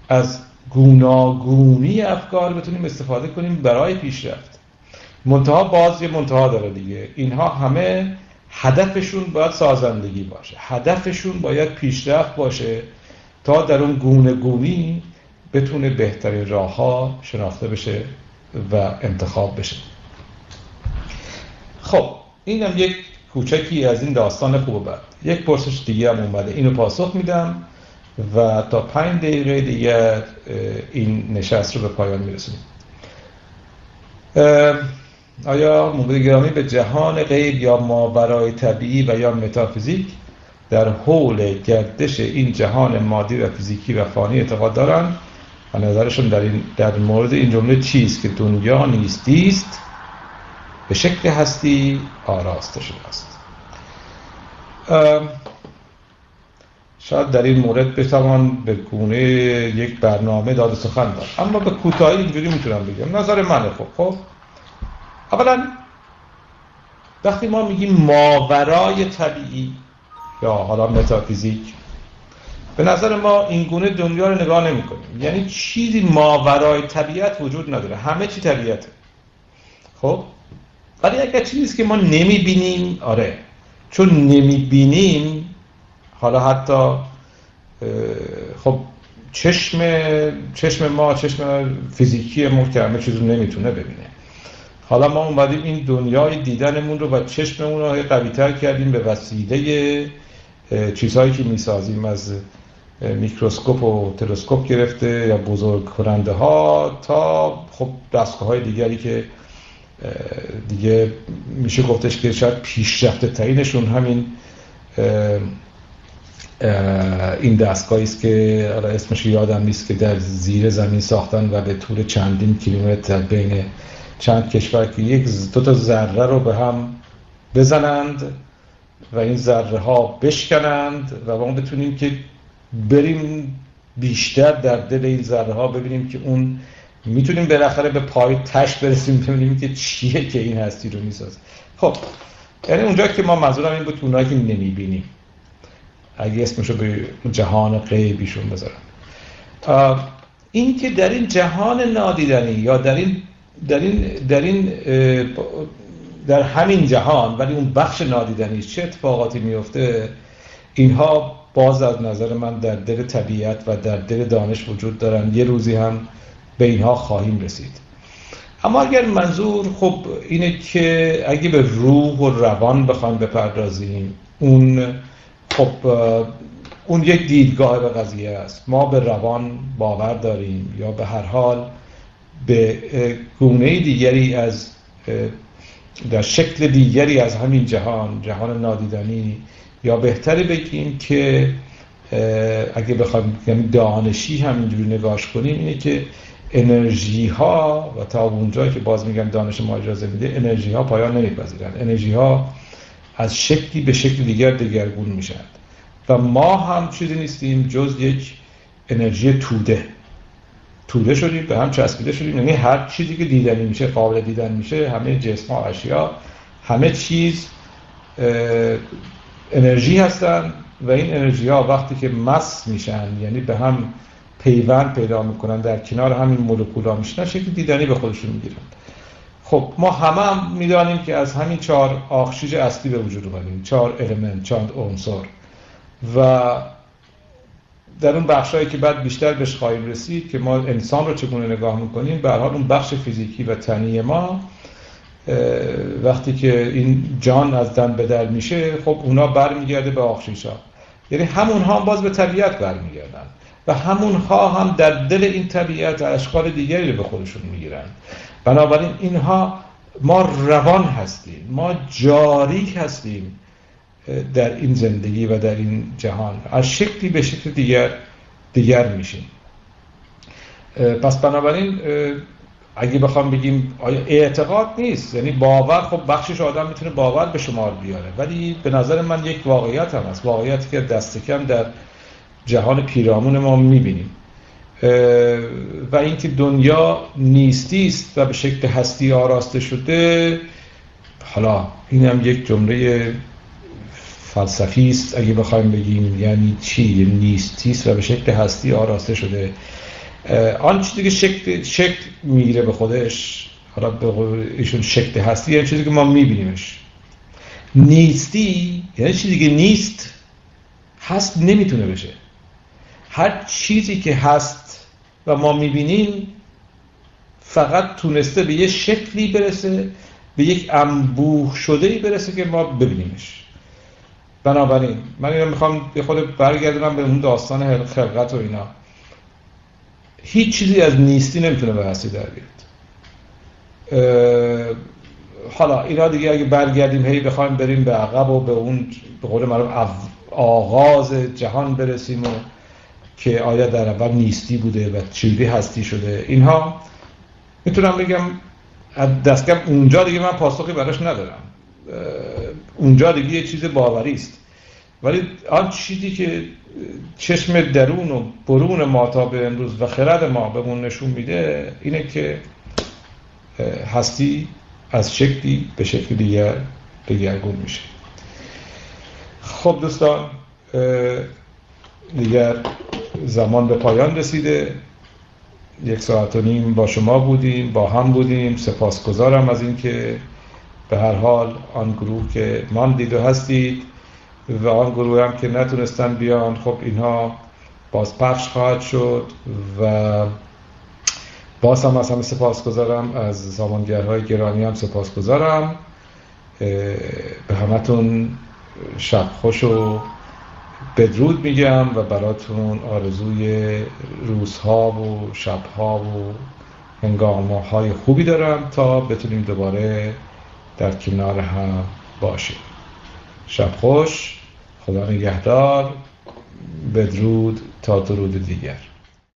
S1: از گوناگونی افکار بتونیم استفاده کنیم برای پیشرفت. منتها باز یه منتها داره دیگه. اینها همه هدفشون باید سازندگی باشه. هدفشون باید پیشرفت باشه تا در اون گونه گونی بتونه بهترین راه ها شناخته بشه و انتخاب بشه. خب اینم یک کوچکی از این داستان خوب بعد یک پرسش دیگه هم اومده. اینو پاسخ میدم و تا پنج دقیقه دیگر این نشست رو به پایان میرسونیم. آیا موبایل گرامی به جهان غیب یا ماورای طبیعی و یا متافیزیک در حول گردش این جهان مادی و فیزیکی و فانی اعتقاد دارند؟ و نظرشون در, این در مورد این جمله چیست که دنیا نیستی است؟ به شکل هستی آراسته شده است. شاید در این مورد بتوان به گونه یک برنامه داد سخن داد. اما به کوتاهی اینجوری می‌تونم بگم. نظر منه خب. خب اولا وقتی ما میگیم ماورای طبیعی یا حالا متافیزیک به نظر ما این گونه دنیا رو نگاه نمی کنیم یعنی چیزی ماورای طبیعت وجود نداره. همه چی طبیعته. خب؟ ولی اگر چیزی که ما نمی‌بینیم آره. چون نمی‌بینیم حالا حتی خب چشم چشم ما چشم فیزیکی ما که همه چیز رو نمی‌تونه ببینه. حالا ما اومدیم این دنیای دیدنمون رو و چشممون رو قویتر کردیم به وسیله چیزهایی که می‌سازیم از میکروسکوپ و تلسکوپ گرفته یا بزرگ کننده ها تا خب دستگاه های دیگری که دیگه میشه گفتش که شاید پیشرفته ترینشون همین این دستگاهی است که اسمش یادم نیست که در زیر زمین ساختن و به طول چندین کیلومتر بین چند کشور که یک دو تا ذره رو به هم بزنند و این ذره ها بشکنند و ما بتونیم که بریم بیشتر در دل این ذره ها ببینیم که اون می‌تونیم بالاخره به پای تش برسیم ببینیم که چیه که این هستی رو می‌سازه. خب یعنی اونجا که ما منظورم این بود اونایی که نمی‌بینیم. اگه اسمشو به جهان غیبیشون بذارم. این که در این جهان نادیدنی یا در این در این در این در همین جهان ولی اون بخش نادیدنی چه اتفاقاتی میفته اینها باز از نظر من در دل طبیعت و در دل دانش وجود دارن. یه روزی هم به اینها خواهیم رسید. اما اگر منظور خب اینه که اگه به روح و روان بخوایم بپردازیم اون خب اون یک دیدگاه به قضیه است. ما به روان باور داریم یا به هر حال به گونه دیگری از در شکل دیگری از همین جهان جهان نادیدنی یا بهتری بگیم که اگه بخوایم یعنی دانشی همینجوری نگاش کنیم اینه که انرژی ها و تا اونجایی که باز میگم دانش ما اجازه میده انرژی ها پایان نمیپذیرن. انرژی ها از شکلی به شکل دیگر دگرگون میشن. و ما هم چیزی نیستیم جز یک انرژی توده. توده شدیم به هم چسبیده شدیم یعنی هر چیزی که دیدنی میشه قابل دیدن میشه همه جسم ها اشیا همه چیز انرژی هستن و این انرژی ها وقتی که مس میشن یعنی به هم پیوند پیدا می‌کنن در کنار همین مولکول ها میشن شکل دیدنی به خودشون می‌گیرن. خب ما همه هم می‌دانیم که از همین چهار آخشیج اصلی به وجود اومدیم. چهار المنت چهار عنصر. و در اون بخشایی که بعد بیشتر بهش خواهیم رسید که ما انسان رو چگونه نگاه می‌کنیم به حال اون بخش فیزیکی و تنی ما وقتی که این جان از دن به در میشه خب اونا برمیگرده به آخشیشا یعنی همونها هم باز به طبیعت برمیگردن و همونها هم در دل این طبیعت اشکال دیگری رو به خودشون می‌گیرن. بنابراین اینها ما روان هستیم ما جاری هستیم در این زندگی و در این جهان. از شکلی به شکل دیگر دیگر میشیم. پس بنابراین اگه بخوام بگیم اعتقاد نیست؟ یعنی باور خب بخشش آدم می‌تونه باور به شمار بیاره. ولی به نظر من یک واقعیت هم هست. واقعیتی که دست کم در جهان پیرامون ما می‌بینیم. و اینکه دنیا نیستی است و به شکل هستی آراسته شده حالا این هم یک جمله فلسفی است. اگه بخوایم بگیم یعنی چی؟ نیستی است و به شکل هستی آراسته شده. آن چیزی که شکل شکل می‌گیره به خودش حالا به ایشون شکل هستی یعنی چیزی که ما میبینیمش. نیستی یعنی چیزی که نیست هست نمی‌تونه بشه. هر چیزی که هست و ما می‌بینیم فقط تونسته به یه شکلی برسه به یک انبوه شده ای برسه که ما ببینیمش. بنابراین من اینو می‌خوام به خود برگردونم به اون داستان خلقت و اینا. هیچ چیزی از نیستی نمی‌تونه به هستی در بیاد. حالا اینا دیگه اگه برگردیم هی بخوایم بریم به عقب و به اون به قول معروف آغاز جهان برسیم و که آیا در اول نیستی بوده و چیزی هستی شده. اینها می‌تونم بگم دستگم اونجا دیگه من پاسخی براش ندارم. اونجا دیگه یه چیز باوری است. ولی آن چیزی که چشم درون و برون ما تا به امروز و خرد ما به نشون میده اینه که هستی از شکلی به شکل دیگر دگرگون میشه. خب دوستان دیگر زمان به پایان رسیده. یک ساعت و نیم با شما بودیم با هم بودیم. سپاسگزارم از اینکه به هر حال آن گروه که ماندید و هستید و آن گروه هم که نتونستن بیان خب اینها باز پخش خواهد شد و باز هم از همه سپاس گذارم از زمانگرهای گرانی هم سپاس گذارم به همتون شب خوش و بدرود میگم و براتون آرزوی روزها و شبها و هنگامه های خوبی دارم تا بتونیم دوباره در کنار هم باشیم. شب خوش. خدا نگهدار. بدرود تا درود دیگر.